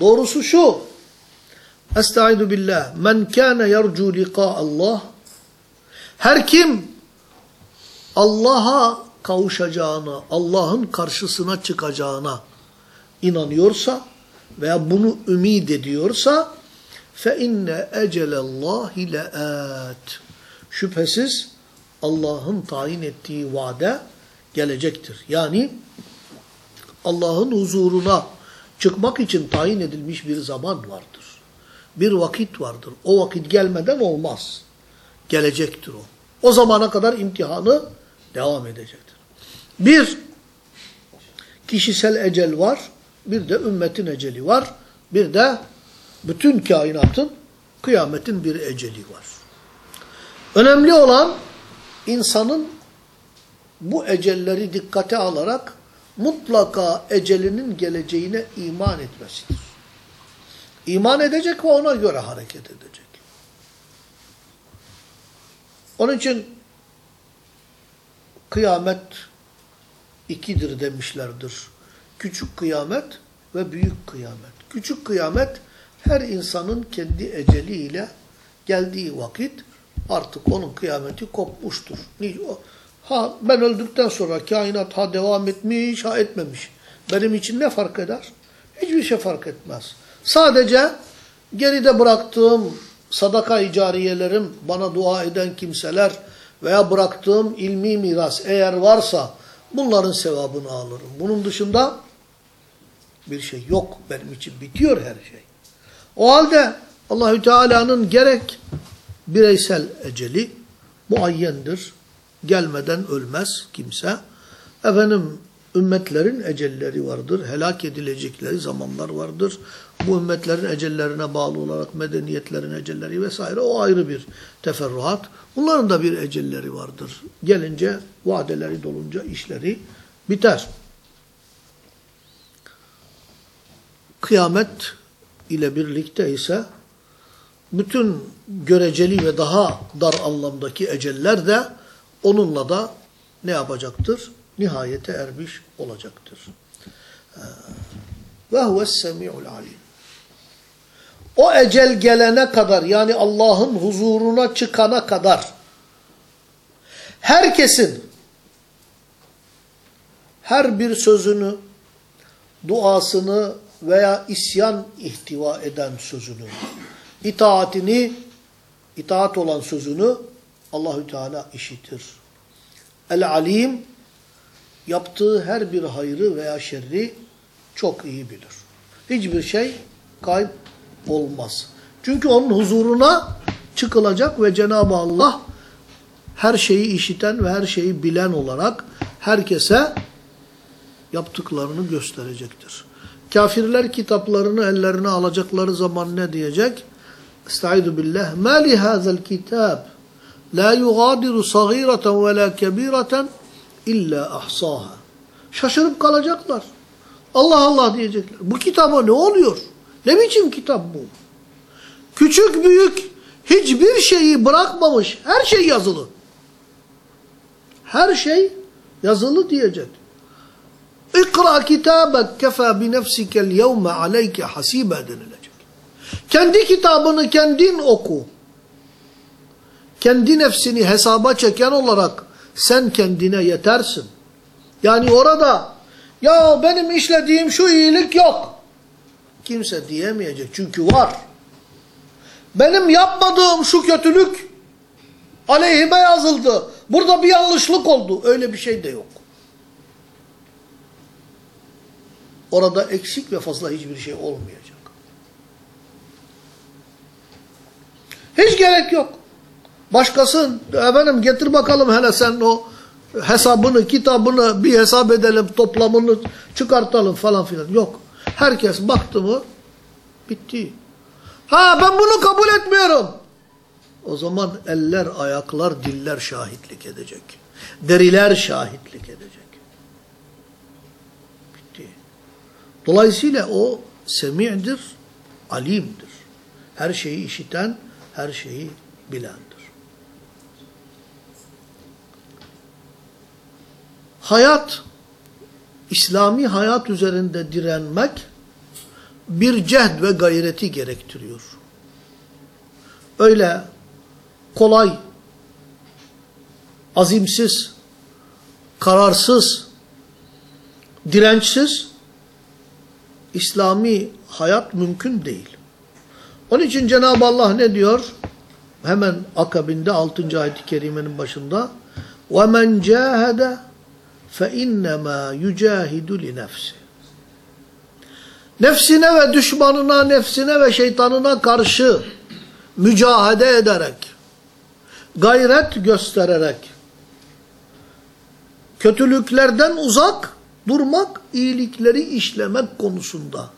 Doğrusu şu. Estaizu billah. Men kâne yercu liqa Allah. Her kim Allah'a kavuşacağına, Allah'ın karşısına çıkacağına inanıyorsa veya bunu ümid ediyorsa فَاِنَّ اَجَلَ اللّٰهِ لَآتٍ Şüphesiz Allah'ın tayin ettiği vade gelecektir. Yani Allah'ın huzuruna çıkmak için tayin edilmiş bir zaman vardır. Bir vakit vardır. O vakit gelmeden olmaz. Gelecektir o. O zamana kadar imtihanı devam edecektir. Bir, kişisel ecel var. Bir de ümmetin eceli var. Bir de bütün kainatın kıyametin bir eceli var. Önemli olan insanın bu ecelleri dikkate alarak mutlaka ecelinin geleceğine iman etmesidir. İman edecek ve ona göre hareket edecek. Onun için kıyamet ikidir demişlerdir. Küçük kıyamet ve büyük kıyamet. Küçük kıyamet her insanın kendi eceliyle geldiği vakit artık onun kıyameti kopmuştur. Ha ben öldükten sonra kainat ha devam etmiş ha etmemiş. Benim için ne fark eder? Hiçbir şey fark etmez. Sadece geride bıraktığım sadaka cariyelerim, bana dua eden kimseler veya bıraktığım ilmi miras eğer varsa bunların sevabını alırım. Bunun dışında bir şey yok. Benim için bitiyor her şey. O halde Allahü Teala'nın gerek bireysel eceli muayyendir. Gelmeden ölmez kimse. Efendim ümmetlerin ecelleri vardır. Helak edilecekleri zamanlar vardır. Bu ümmetlerin ecellerine bağlı olarak medeniyetlerin ecelleri vesaire o ayrı bir teferruat. Bunların da bir ecelleri vardır. Gelince vadeleri dolunca işleri biter. Kıyamet ile birlikte ise bütün göreceli ve daha dar anlamdaki eceller de onunla da ne yapacaktır? Nihayete ermiş olacaktır. Ve huves semi'ul alim. O ecel gelene kadar yani Allah'ın huzuruna çıkana kadar herkesin her bir sözünü, duasını veya isyan ihtiva eden sözünü, itaatini, itaat olan sözünü Allahü Teala işitir. El-Alim yaptığı her bir hayrı veya şerri çok iyi bilir. Hiçbir şey kayıp olmaz. Çünkü onun huzuruna çıkılacak ve Cenab-ı Allah her şeyi işiten ve her şeyi bilen olarak herkese yaptıklarını gösterecektir. Kafirler kitaplarını ellerine alacakları zaman ne diyecek? Estaizu billah. Ma li hazal kitab la yugadiru sagireten ve la kebireten illa ahsaha. Şaşırıp kalacaklar. Allah Allah diyecekler. Bu kitaba ne oluyor? Ne biçim kitap bu? Küçük büyük hiçbir şeyi bırakmamış. Her şey yazılı. Her şey yazılı diyecek. İkra kitabek kefa bi nefsikel yevme aleyke hasibe denilecek. Kendi kitabını kendin oku. Kendi nefsini hesaba çeken olarak sen kendine yetersin. Yani orada ya benim işlediğim şu iyilik yok. Kimse diyemeyecek çünkü var. Benim yapmadığım şu kötülük aleyhime yazıldı. Burada bir yanlışlık oldu. Öyle bir şey de yok. Orada eksik ve fazla hiçbir şey olmayacak. Hiç gerek yok. Başkasın, efendim getir bakalım hele sen o hesabını, kitabını bir hesap edelim, toplamını çıkartalım falan filan. Yok. Herkes baktı mı bitti. Ha ben bunu kabul etmiyorum. O zaman eller, ayaklar, diller şahitlik edecek. Deriler şahitlik edecek. Bitti. Dolayısıyla o semi'dir, alimdir. Her şeyi işiten, her şeyi bilendir. Hayat, İslami hayat üzerinde direnmek bir cehd ve gayreti gerektiriyor. Öyle kolay, azimsiz, kararsız, dirençsiz İslami hayat mümkün değil. Onun için Cenab-ı Allah ne diyor? Hemen akabinde 6. ayet-i kerimenin başında وَمَنْ جَاهَدَ فَاِنَّمَا يُجَاهِدُ لِنَفْسِ Nefsine ve düşmanına, nefsine ve şeytanına karşı mücahede ederek gayret göstererek kötülüklerden uzak durmak, iyilikleri işlemek konusunda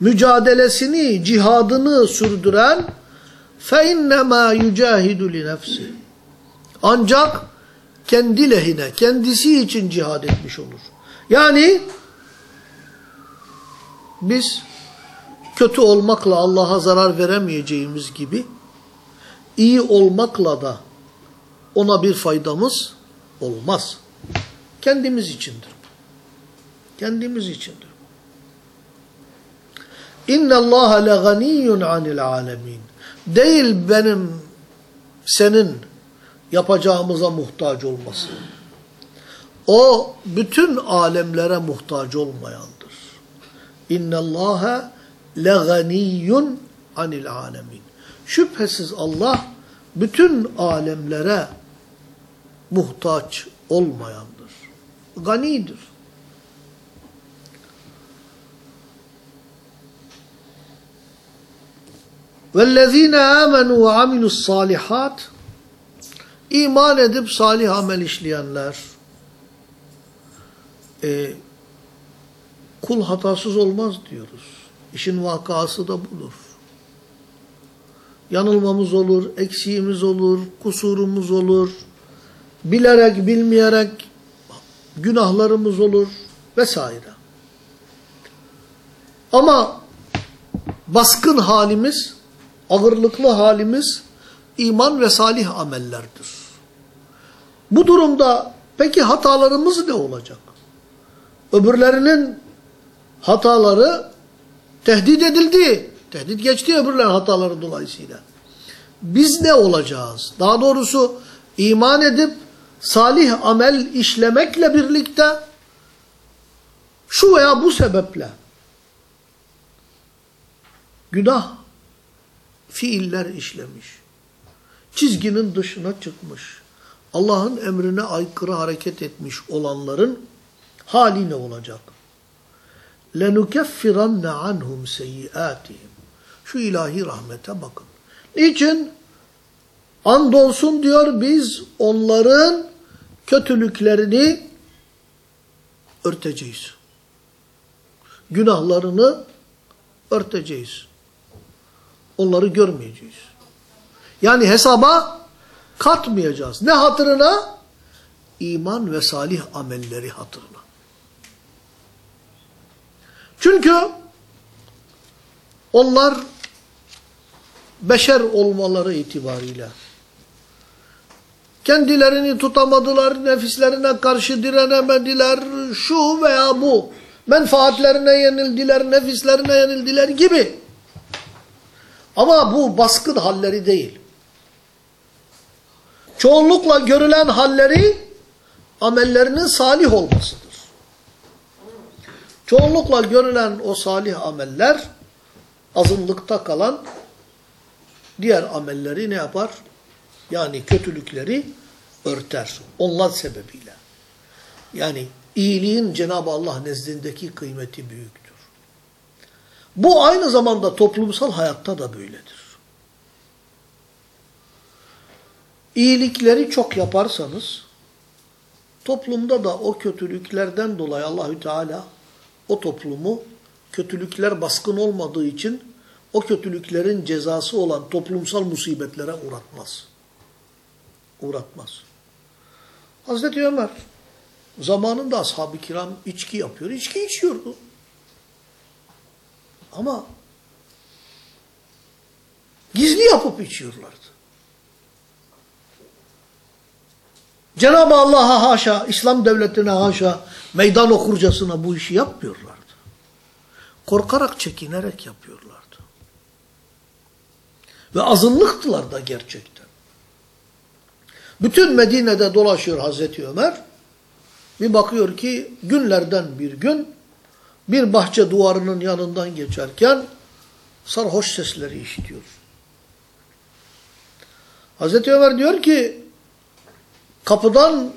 mücadelesini, cihadını sürdüren فَاِنَّمَا يُجَاهِدُ لِنَفْسِ Ancak kendi lehine, kendisi için cihad etmiş olur. Yani biz kötü olmakla Allah'a zarar veremeyeceğimiz gibi iyi olmakla da ona bir faydamız olmaz. Kendimiz içindir. Kendimiz içindir. İnne Allah le ganiyyun anil alemin. Değil benim senin yapacağımıza muhtaç olması. O bütün alemlere muhtaç olmayandır. İnne Allah le ganiyyun anil alemin. Şüphesiz Allah bütün alemlere muhtaç olmayandır. Ganidir. وَالَّذ۪ينَ آمَنُوا وَعَمِلُوا الصَّالِحَاتِ İman edip salih amel işleyenler, e, kul hatasız olmaz diyoruz. İşin vakası da budur. Yanılmamız olur, eksiğimiz olur, kusurumuz olur, bilerek bilmeyerek günahlarımız olur vesaire. Ama baskın halimiz, ağırlıklı halimiz iman ve salih amellerdir. Bu durumda peki hatalarımız ne olacak? Öbürlerinin hataları tehdit edildi. Tehdit geçti öbürlerin hataları dolayısıyla. Biz ne olacağız? Daha doğrusu iman edip salih amel işlemekle birlikte şu veya bu sebeple günah fiiller işlemiş Çizginin dışına çıkmış. Allah'ın emrine aykırı hareket etmiş olanların hali ne olacak? لَنُكَفِّرَنَّ عَنْهُمْ سَيِّئَاتِهِمْ Şu ilahi rahmete bakın. Niçin? Andolsun diyor biz onların kötülüklerini örteceğiz. Günahlarını örteceğiz. Onları görmeyeceğiz. Yani hesaba katmayacağız. Ne hatırına? İman ve salih amelleri hatırına. Çünkü onlar beşer olmaları itibariyle kendilerini tutamadılar, nefislerine karşı direnemediler, şu veya bu, menfaatlerine yenildiler, nefislerine yenildiler gibi. Ama bu baskın halleri değil. Çoğunlukla görülen halleri amellerinin salih olmasıdır. Çoğunlukla görülen o salih ameller azınlıkta kalan diğer amelleri ne yapar? Yani kötülükleri örter. Onlar sebebiyle. Yani iyiliğin Cenab-ı Allah nezdindeki kıymeti büyüktür. Bu aynı zamanda toplumsal hayatta da böyledir. İyilikleri çok yaparsanız toplumda da o kötülüklerden dolayı Allahü Teala o toplumu kötülükler baskın olmadığı için o kötülüklerin cezası olan toplumsal musibetlere uğratmaz. Uğratmaz. Hazreti Ömer zamanında ashab-ı kiram içki yapıyor. İçki içiyordu. Ama gizli yapıp içiyorlardı. Cenab-ı Allah'a haşa, İslam devletine haşa, meydan okurcasına bu işi yapmıyorlardı. Korkarak, çekinerek yapıyorlardı. Ve azınlıktılar da gerçekten. Bütün Medine'de dolaşıyor Hazreti Ömer. Bir bakıyor ki günlerden bir gün bir bahçe duvarının yanından geçerken sarhoş sesleri işitiyor. Hazreti Ömer diyor ki kapıdan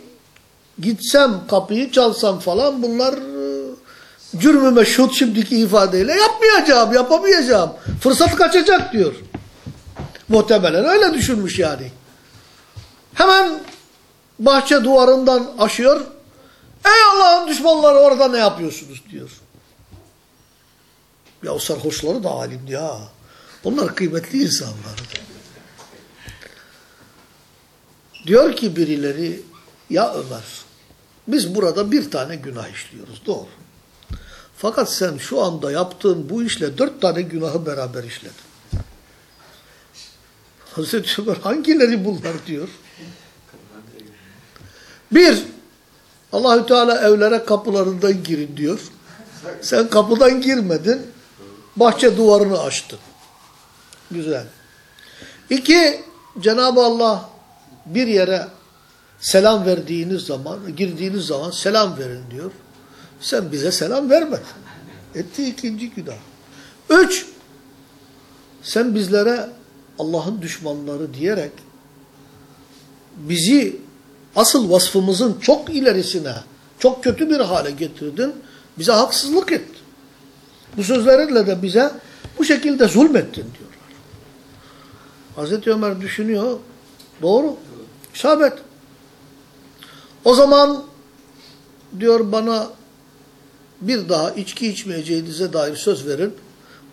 gitsem, kapıyı çalsam falan bunlar e, cürmü meşhut şimdiki ifadeyle yapmayacağım, yapamayacağım. Fırsat kaçacak diyor. Muhtemelen öyle düşünmüş yani. Hemen bahçe duvarından aşıyor. Ey Allah'ın düşmanları orada ne yapıyorsunuz diyor. Ya o sarhoşları da alimdi ha. Onlar kıymetli insanlar. Diyor ki birileri ya Ömer biz burada bir tane günah işliyoruz doğru. Fakat sen şu anda yaptığın bu işle dört tane günahı beraber işledin. Hazreti Ömer hangileri bunlar diyor. Bir, Allahü Teala evlere kapılarından girin diyor. Sen kapıdan girmedin, bahçe duvarını açtın. Güzel. İki, Cenab-ı Allah bir yere selam verdiğiniz zaman, girdiğiniz zaman selam verin diyor. Sen bize selam vermedin. Etti ikinci günah. Üç, sen bizlere Allah'ın düşmanları diyerek bizi asıl vasfımızın çok ilerisine, çok kötü bir hale getirdin. Bize haksızlık ettin. Bu sözlerinle de bize bu şekilde zulmettin diyorlar. Hazreti Ömer düşünüyor. Doğru. İsabet. O zaman diyor bana bir daha içki içmeyeceğinize dair söz verin.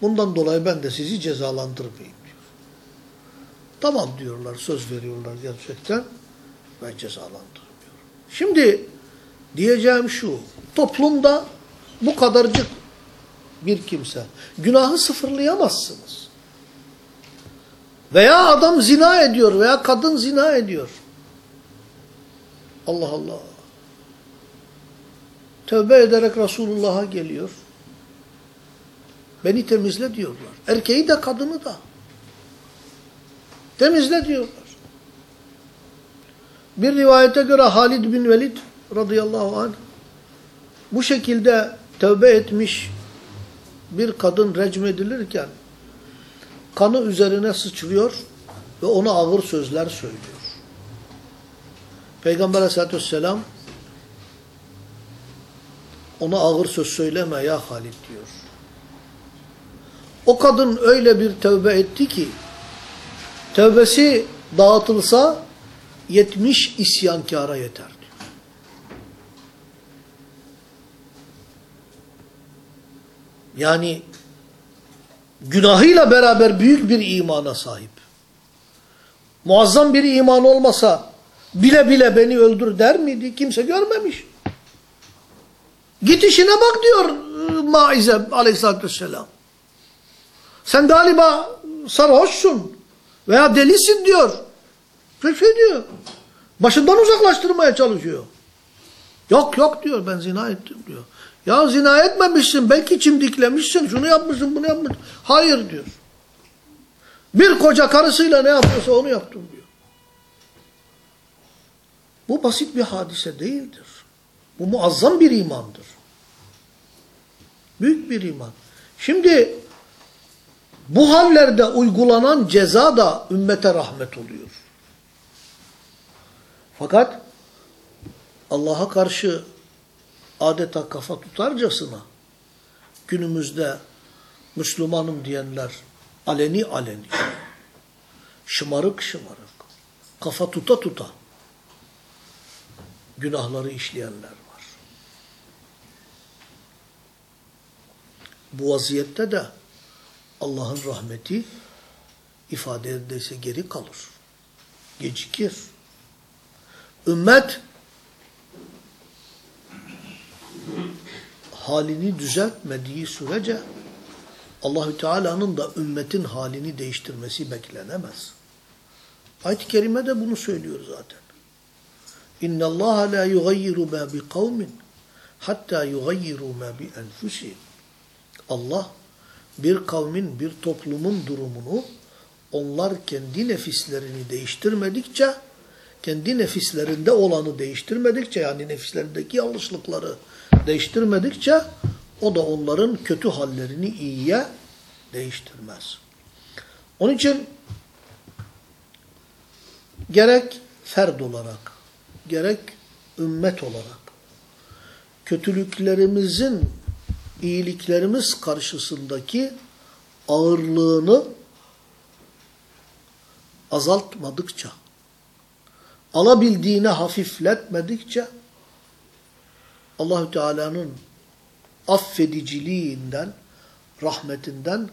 Bundan dolayı ben de sizi cezalandırmayayım diyor. Tamam diyorlar, söz veriyorlar gerçekten. Ben cezalandırmıyorum. Şimdi diyeceğim şu, toplumda bu kadarcık bir kimse günahı sıfırlayamazsınız. Veya adam zina ediyor veya kadın zina ediyor. Allah Allah. Tövbe ederek Resulullah'a geliyor. Beni temizle diyorlar. Erkeği de kadını da. Temizle diyorlar. Bir rivayete göre Halid bin Velid radıyallahu anh bu şekilde tövbe etmiş bir kadın recmedilirken kanı üzerine sıçrıyor ve ona ağır sözler söylüyor. Peygamber aleyhissalatü vesselam ona ağır söz söyleme ya Halid diyor. O kadın öyle bir tövbe etti ki tövbesi dağıtılsa 70 isyankara yeter diyor. Yani günahıyla beraber büyük bir imana sahip. Muazzam bir iman olmasa bile bile beni öldür der miydi? Kimse görmemiş. Git işine bak diyor Maize aleyhissalatü vesselam. Sen galiba sarhoşsun veya delisin diyor. Bir şey diyor. Başından uzaklaştırmaya çalışıyor. Yok yok diyor ben zina ettim diyor. Ya zina etmemişsin belki çimdiklemişsin şunu yapmışsın bunu yapmışsın. Hayır diyor. Bir koca karısıyla ne yapıyorsa onu yaptım diyor. Bu basit bir hadise değildir. Bu muazzam bir imandır. Büyük bir iman. Şimdi bu hallerde uygulanan ceza da ümmete rahmet oluyor. Fakat Allah'a karşı adeta kafa tutarcasına günümüzde Müslümanım diyenler aleni aleni, şımarık şımarık, kafa tuta tuta günahları işleyenler var. Bu vaziyette de Allah'ın rahmeti ifade edilse geri kalır. Gecikir. Ümmet halini düzeltmediği sürece Allahü Teala'nın da ümmetin halini değiştirmesi beklenemez. Ayet-i Kerime de bunu söylüyor zaten. İnna Allah la yugayyiru ma bi kavmin hatta yugayyiru ma bi enfusihim. Allah bir kavmin, bir toplumun durumunu onlar kendi nefislerini değiştirmedikçe, kendi nefislerinde olanı değiştirmedikçe, yani nefislerindeki yanlışlıkları değiştirmedikçe, o da onların kötü hallerini iyiye değiştirmez. Onun için gerek ferd olarak, gerek ümmet olarak kötülüklerimizin iyiliklerimiz karşısındaki ağırlığını azaltmadıkça, alabildiğine hafifletmedikçe Allahü Teala'nın affediciliğinden, rahmetinden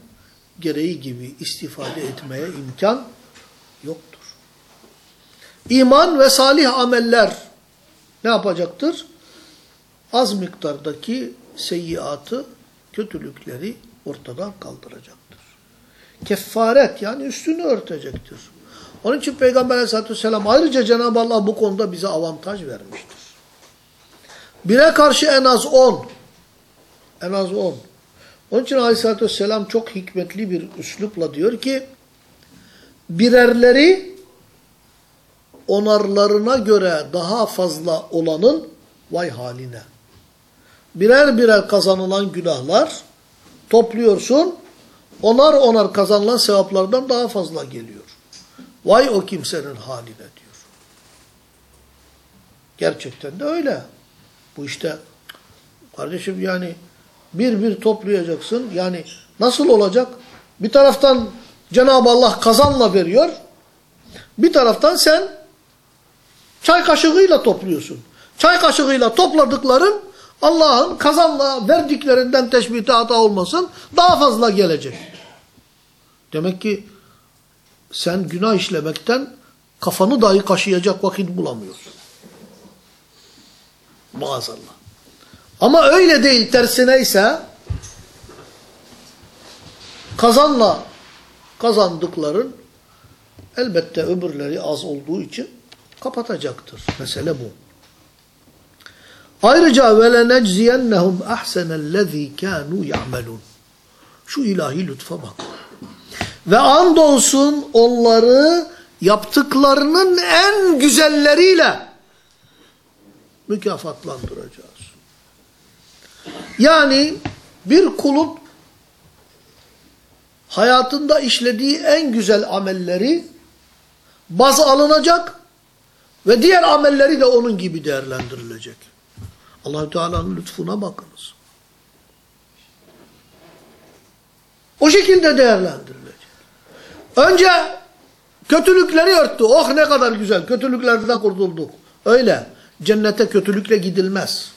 gereği gibi istifade etmeye imkan yoktur. İman ve salih ameller ne yapacaktır? Az miktardaki seyyiatı, kötülükleri ortadan kaldıracaktır. Kefaret yani üstünü örtecektir. Onun için Peygamber aleyhissalatü vesselam ayrıca Cenab-ı Allah bu konuda bize avantaj vermiştir. Bire karşı en az on. En az on. Onun için aleyhissalatü vesselam çok hikmetli bir üslupla diyor ki birerleri onarlarına göre daha fazla olanın vay haline. Birer birer kazanılan günahlar topluyorsun, onar onar kazanılan sevaplardan daha fazla geliyor. Vay o kimsenin haline diyor. Gerçekten de öyle. Bu işte kardeşim yani bir bir toplayacaksın. Yani nasıl olacak? Bir taraftan Cenab-ı Allah kazanla veriyor. Bir taraftan sen çay kaşığıyla topluyorsun. Çay kaşığıyla topladıkların Allah'ın kazanla verdiklerinden teşbihte hata olmasın daha fazla gelecek. Demek ki sen günah işlemekten kafanı dahi kaşıyacak vakit bulamıyorsun. Maazallah. Ama öyle değil tersine ise kazanla kazandıkların elbette öbürleri az olduğu için kapatacaktır. Mesele bu. Ayrıca ve lenecziyennehum ahsenellezî kânû ya'melûn. Şu ilahi lütfa bak. Ve andolsun onları yaptıklarının en güzelleriyle mükafatlandıracağız. Yani bir kulun hayatında işlediği en güzel amelleri baz alınacak ve diğer amelleri de onun gibi değerlendirilecek. Allahü Teala'nın lütfuna bakınız. O şekilde değerlendirilecek. Önce kötülükleri örttü. Oh ne kadar güzel. Kötülüklerden kurtulduk. Öyle. Cennete kötülükle gidilmez.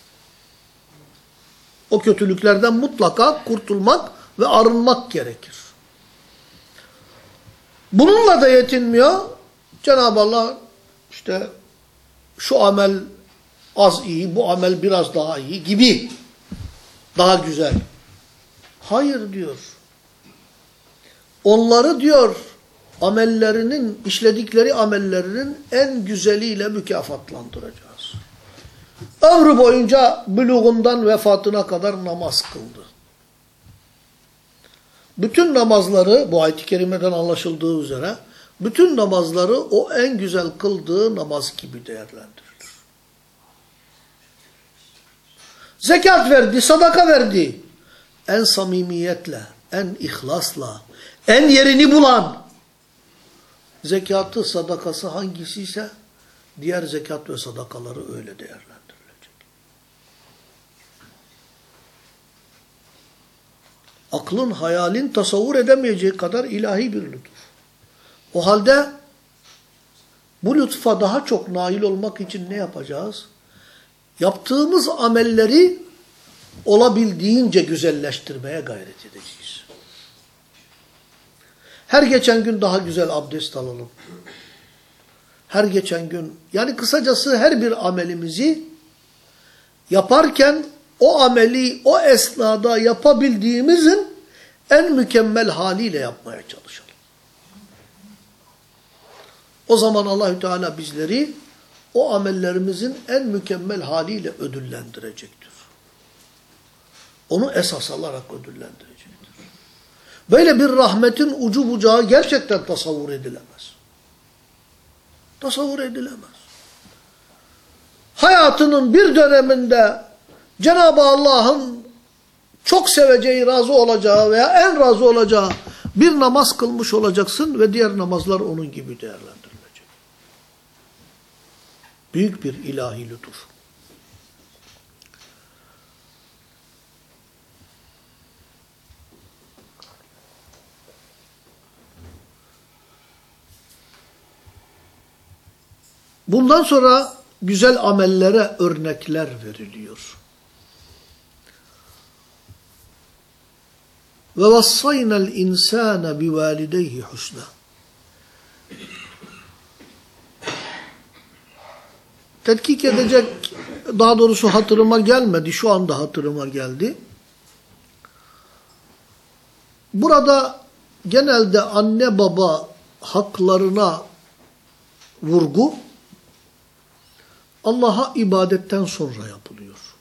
O kötülüklerden mutlaka kurtulmak ve arınmak gerekir. Bununla da yetinmiyor. Cenab-ı Allah işte şu amel az iyi, bu amel biraz daha iyi gibi. Daha güzel. Hayır diyor. Onları diyor amellerinin, işledikleri amellerinin en güzeliyle mükafatlandıracağız. Ömrü boyunca buluğundan vefatına kadar namaz kıldı. Bütün namazları, bu ayet-i kerimeden anlaşıldığı üzere, bütün namazları o en güzel kıldığı namaz gibi değerlendirilir. Zekat verdi, sadaka verdi. En samimiyetle, en ihlasla, en yerini bulan zekatı, sadakası hangisiyse diğer zekat ve sadakaları öyle değerlendirilecek. Aklın, hayalin tasavvur edemeyeceği kadar ilahi bir lütuf. O halde bu lütfa daha çok nail olmak için ne yapacağız? Yaptığımız amelleri olabildiğince güzelleştirmeye gayret edeceğiz. Her geçen gün daha güzel abdest alalım. Her geçen gün yani kısacası her bir amelimizi yaparken o ameli o esnada yapabildiğimizin en mükemmel haliyle yapmaya çalışalım. O zaman Allahü Teala bizleri o amellerimizin en mükemmel haliyle ödüllendirecektir. Onu esas alarak ödüllendirecektir. Böyle bir rahmetin ucu bucağı gerçekten tasavvur edilemez. Tasavvur edilemez. Hayatının bir döneminde Cenab-ı Allah'ın çok seveceği, razı olacağı veya en razı olacağı bir namaz kılmış olacaksın ve diğer namazlar onun gibi değerlendirilecek. Büyük bir ilahi lütuf. Bundan sonra güzel amellere örnekler veriliyor. Ve vassayna'l insane bivalideyhi husna. Tetkik edecek daha doğrusu hatırıma gelmedi. Şu anda hatırıma geldi. Burada genelde anne baba haklarına vurgu Allah'a ibadetten sonra yapılıyor.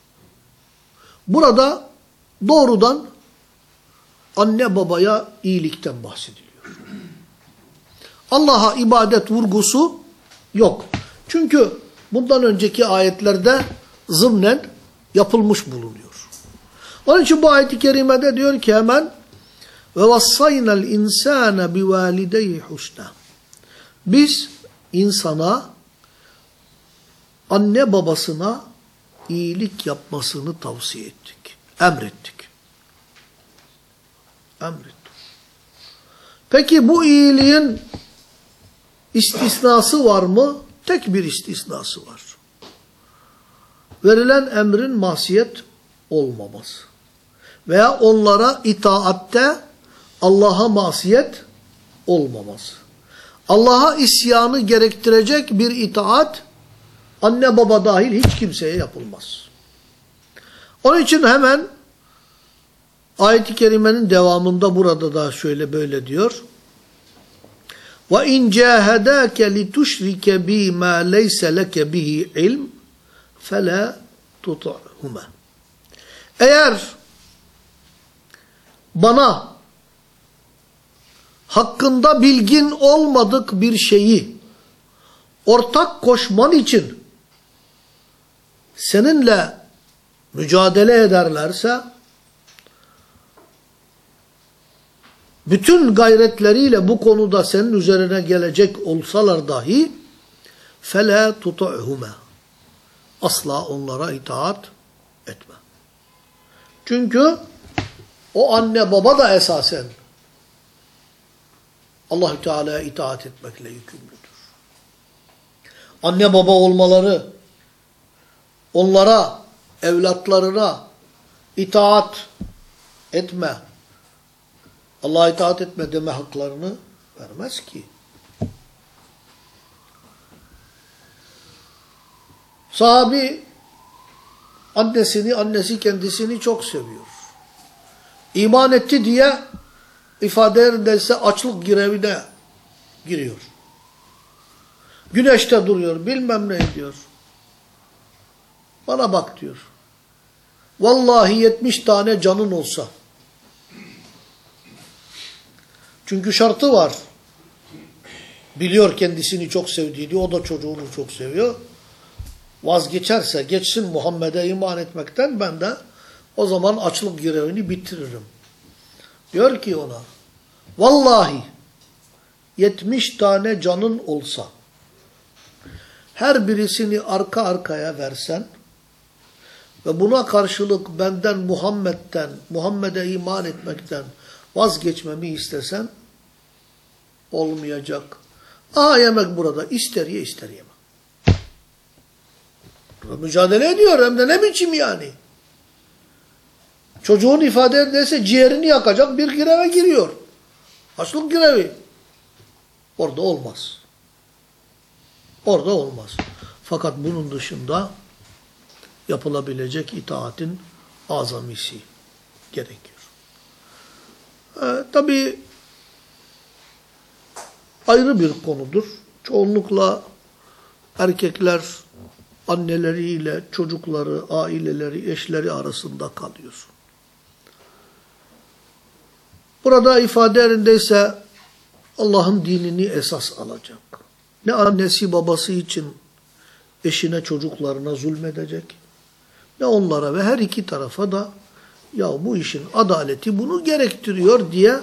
Burada doğrudan anne babaya iyilikten bahsediliyor. Allah'a ibadet vurgusu yok. Çünkü bundan önceki ayetlerde zımnen yapılmış bulunuyor. Onun için bu ayet-i kerimede diyor ki hemen ve vassaynal insane bivalideyhi husna. Biz insana anne babasına iyilik yapmasını tavsiye ettik. Emrettik. Emrettik. Peki bu iyiliğin istisnası var mı? Tek bir istisnası var. Verilen emrin masiyet olmaması. Veya onlara itaatte Allah'a masiyet olmaması. Allah'a isyanı gerektirecek bir itaat anne baba dahil hiç kimseye yapılmaz. Onun için hemen ayet-i kerimenin devamında burada da şöyle böyle diyor. Ve in cahadake li tuşrike bi ma leyse leke bihi ilm. Eğer bana hakkında bilgin olmadık bir şeyi ortak koşman için seninle mücadele ederlerse bütün gayretleriyle bu konuda senin üzerine gelecek olsalar dahi فَلَا تُطَعْهُمَا Asla onlara itaat etme. Çünkü o anne baba da esasen Allahü Teala'ya itaat etmekle yükümlüdür. Anne baba olmaları, onlara, evlatlarına itaat etme, Allah'a itaat etme deme haklarını vermez ki. Sahabi annesini, annesi kendisini çok seviyor. İman etti diye ifade yerindeyse açlık grevine giriyor. Güneşte duruyor, bilmem ne diyor. Bana bak diyor. Vallahi yetmiş tane canın olsa. Çünkü şartı var. Biliyor kendisini çok sevdiğini, o da çocuğunu çok seviyor. Vazgeçerse, geçsin Muhammed'e iman etmekten ben de o zaman açlık görevini bitiririm. Diyor ki ona, vallahi yetmiş tane canın olsa, her birisini arka arkaya versen ve buna karşılık benden Muhammed'den, Muhammed'e iman etmekten vazgeçmemi istesen, olmayacak. Aa yemek burada, ister ye ister yeme. Mücadele ediyor hem de ne biçim yani. Çocuğun ifade ederse ciğerini yakacak bir greve giriyor. Açlık grevi. Orada olmaz. Orada olmaz. Fakat bunun dışında yapılabilecek itaatin azamisi gerekiyor. Ee, Tabi ayrı bir konudur. Çoğunlukla erkekler anneleriyle çocukları, aileleri, eşleri arasında kalıyor. Burada ifade yerindeyse Allah'ın dinini esas alacak. Ne annesi babası için eşine çocuklarına zulmedecek, ne onlara ve her iki tarafa da ya bu işin adaleti bunu gerektiriyor diye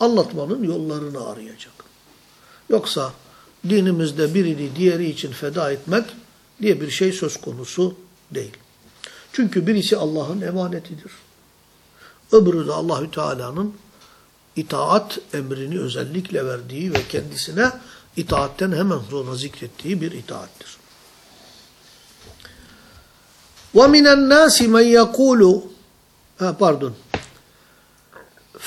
anlatmanın yollarını arayacak. Yoksa dinimizde birini diğeri için feda etmek diye bir şey söz konusu değil. Çünkü birisi Allah'ın emanetidir. Öbürü de Allahü Teala'nın itaat emrini özellikle verdiği ve kendisine itaatten hemen sonra zikrettiği bir itaattir. وَمِنَ النَّاسِ مَنْ يَقُولُ Pardon.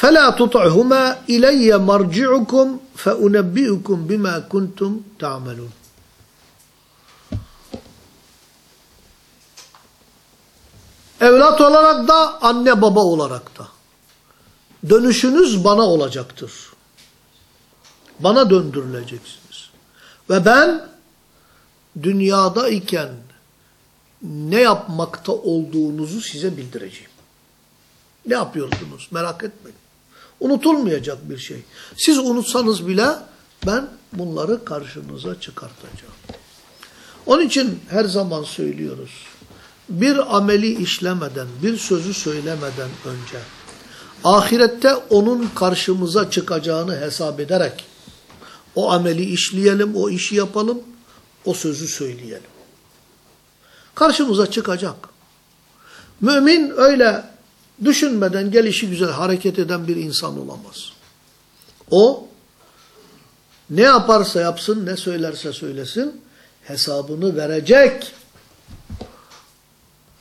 فَلَا تُطْعْهُمَا اِلَيَّ مَرْجِعُكُمْ فَاُنَبِّئُكُمْ بِمَا كُنْتُمْ تَعْمَلُونَ Evlat olarak da, anne baba olarak da. Dönüşünüz bana olacaktır. Bana döndürüleceksiniz. Ve ben dünyada iken ne yapmakta olduğunuzu size bildireceğim. Ne yapıyordunuz? Merak etmeyin. Unutulmayacak bir şey. Siz unutsanız bile ben bunları karşınıza çıkartacağım. Onun için her zaman söylüyoruz. Bir ameli işlemeden, bir sözü söylemeden önce ahirette onun karşımıza çıkacağını hesap ederek o ameli işleyelim, o işi yapalım, o sözü söyleyelim. Karşımıza çıkacak. Mümin öyle düşünmeden gelişi güzel hareket eden bir insan olamaz. O ne yaparsa yapsın, ne söylerse söylesin hesabını verecek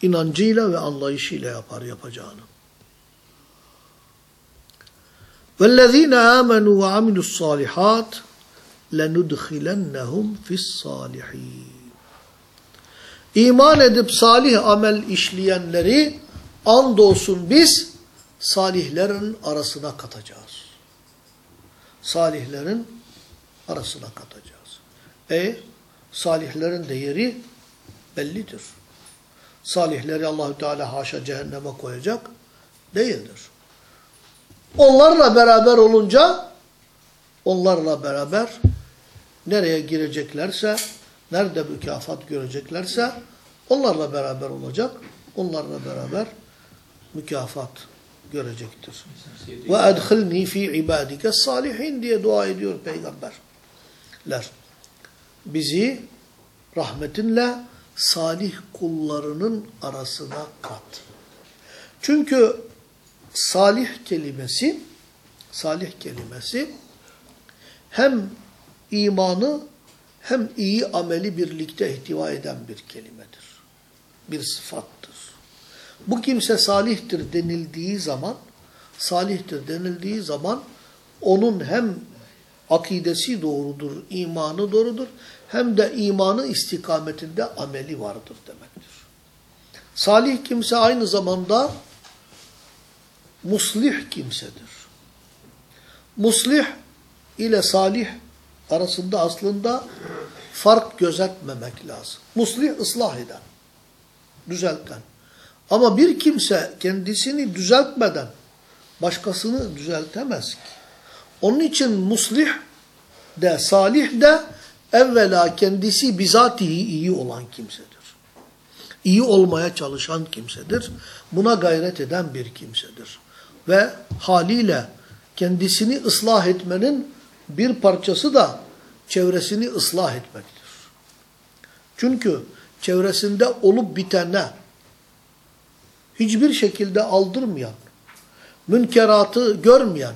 inancıyla ve anlayışıyla yapar yapacağını. وَالَّذ۪ينَ آمَنُوا وَعَمِلُوا الصَّالِحَاتِ لَنُدْخِلَنَّهُمْ فِي الصَّالِحِينَ İman edip salih amel işleyenleri andolsun biz salihlerin arasına katacağız. Salihlerin arasına katacağız. E salihlerin de yeri bellidir. Salihleri Allahü Teala haşa cehenneme koyacak değildir. Onlarla beraber olunca onlarla beraber nereye gireceklerse, nerede mükafat göreceklerse onlarla beraber olacak. Onlarla beraber mükafat görecektir. Ve edhilni fi ibadike salihin diye dua ediyor peygamberler. Bizi rahmetinle salih kullarının arasına kat. Çünkü salih kelimesi salih kelimesi hem imanı hem iyi ameli birlikte ihtiva eden bir kelimedir. Bir sıfattır. Bu kimse salihtir denildiği zaman salihtir denildiği zaman onun hem akidesi doğrudur, imanı doğrudur hem de imanı istikametinde ameli vardır demektir. Salih kimse aynı zamanda muslih kimsedir. Muslih ile salih arasında aslında fark gözetmemek lazım. Muslih ıslah eden, düzelten. Ama bir kimse kendisini düzeltmeden başkasını düzeltemez ki. Onun için muslih de salih de evvela kendisi bizatihi iyi olan kimsedir. İyi olmaya çalışan kimsedir. Buna gayret eden bir kimsedir. Ve haliyle kendisini ıslah etmenin bir parçası da çevresini ıslah etmektir. Çünkü çevresinde olup bitene hiçbir şekilde aldırmayan, münkeratı görmeyen,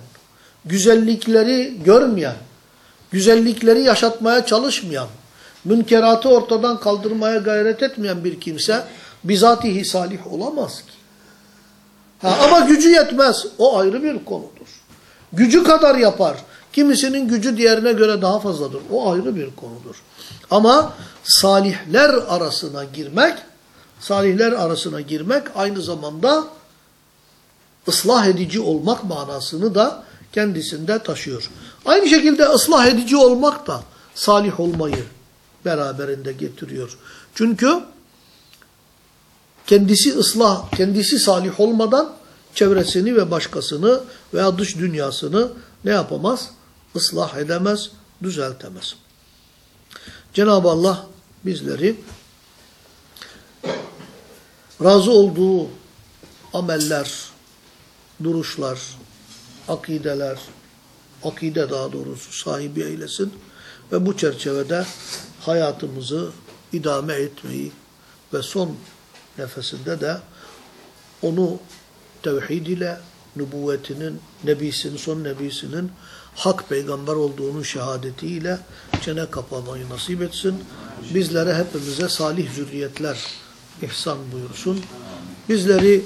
güzellikleri görmeyen, güzellikleri yaşatmaya çalışmayan, münkeratı ortadan kaldırmaya gayret etmeyen bir kimse bizatihi salih olamaz ki. Ha, ama gücü yetmez. O ayrı bir konudur. Gücü kadar yapar. Kimisinin gücü diğerine göre daha fazladır. O ayrı bir konudur. Ama salihler arasına girmek, salihler arasına girmek aynı zamanda ıslah edici olmak manasını da kendisinde taşıyor. Aynı şekilde ıslah edici olmak da salih olmayı beraberinde getiriyor. Çünkü kendisi ıslah, kendisi salih olmadan çevresini ve başkasını veya dış dünyasını ne yapamaz? Islah edemez, düzeltemez. Cenab-ı Allah bizleri razı olduğu ameller, duruşlar, akideler, akide daha doğrusu sahibi eylesin ve bu çerçevede hayatımızı idame etmeyi ve son nefesinde de onu tevhid ile nübüvvetinin, nebisinin, son nebisinin hak peygamber olduğunun şehadetiyle çene kapamayı nasip etsin. Bizlere hepimize salih zürriyetler ihsan buyursun. Bizleri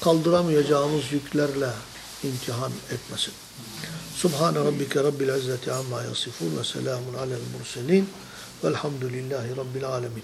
kaldıramayacağımız yüklerle imtihan etmesin. Subhane rabbike rabbil izzeti amma yasifun ve selamun alel murselin velhamdülillahi rabbil alemin.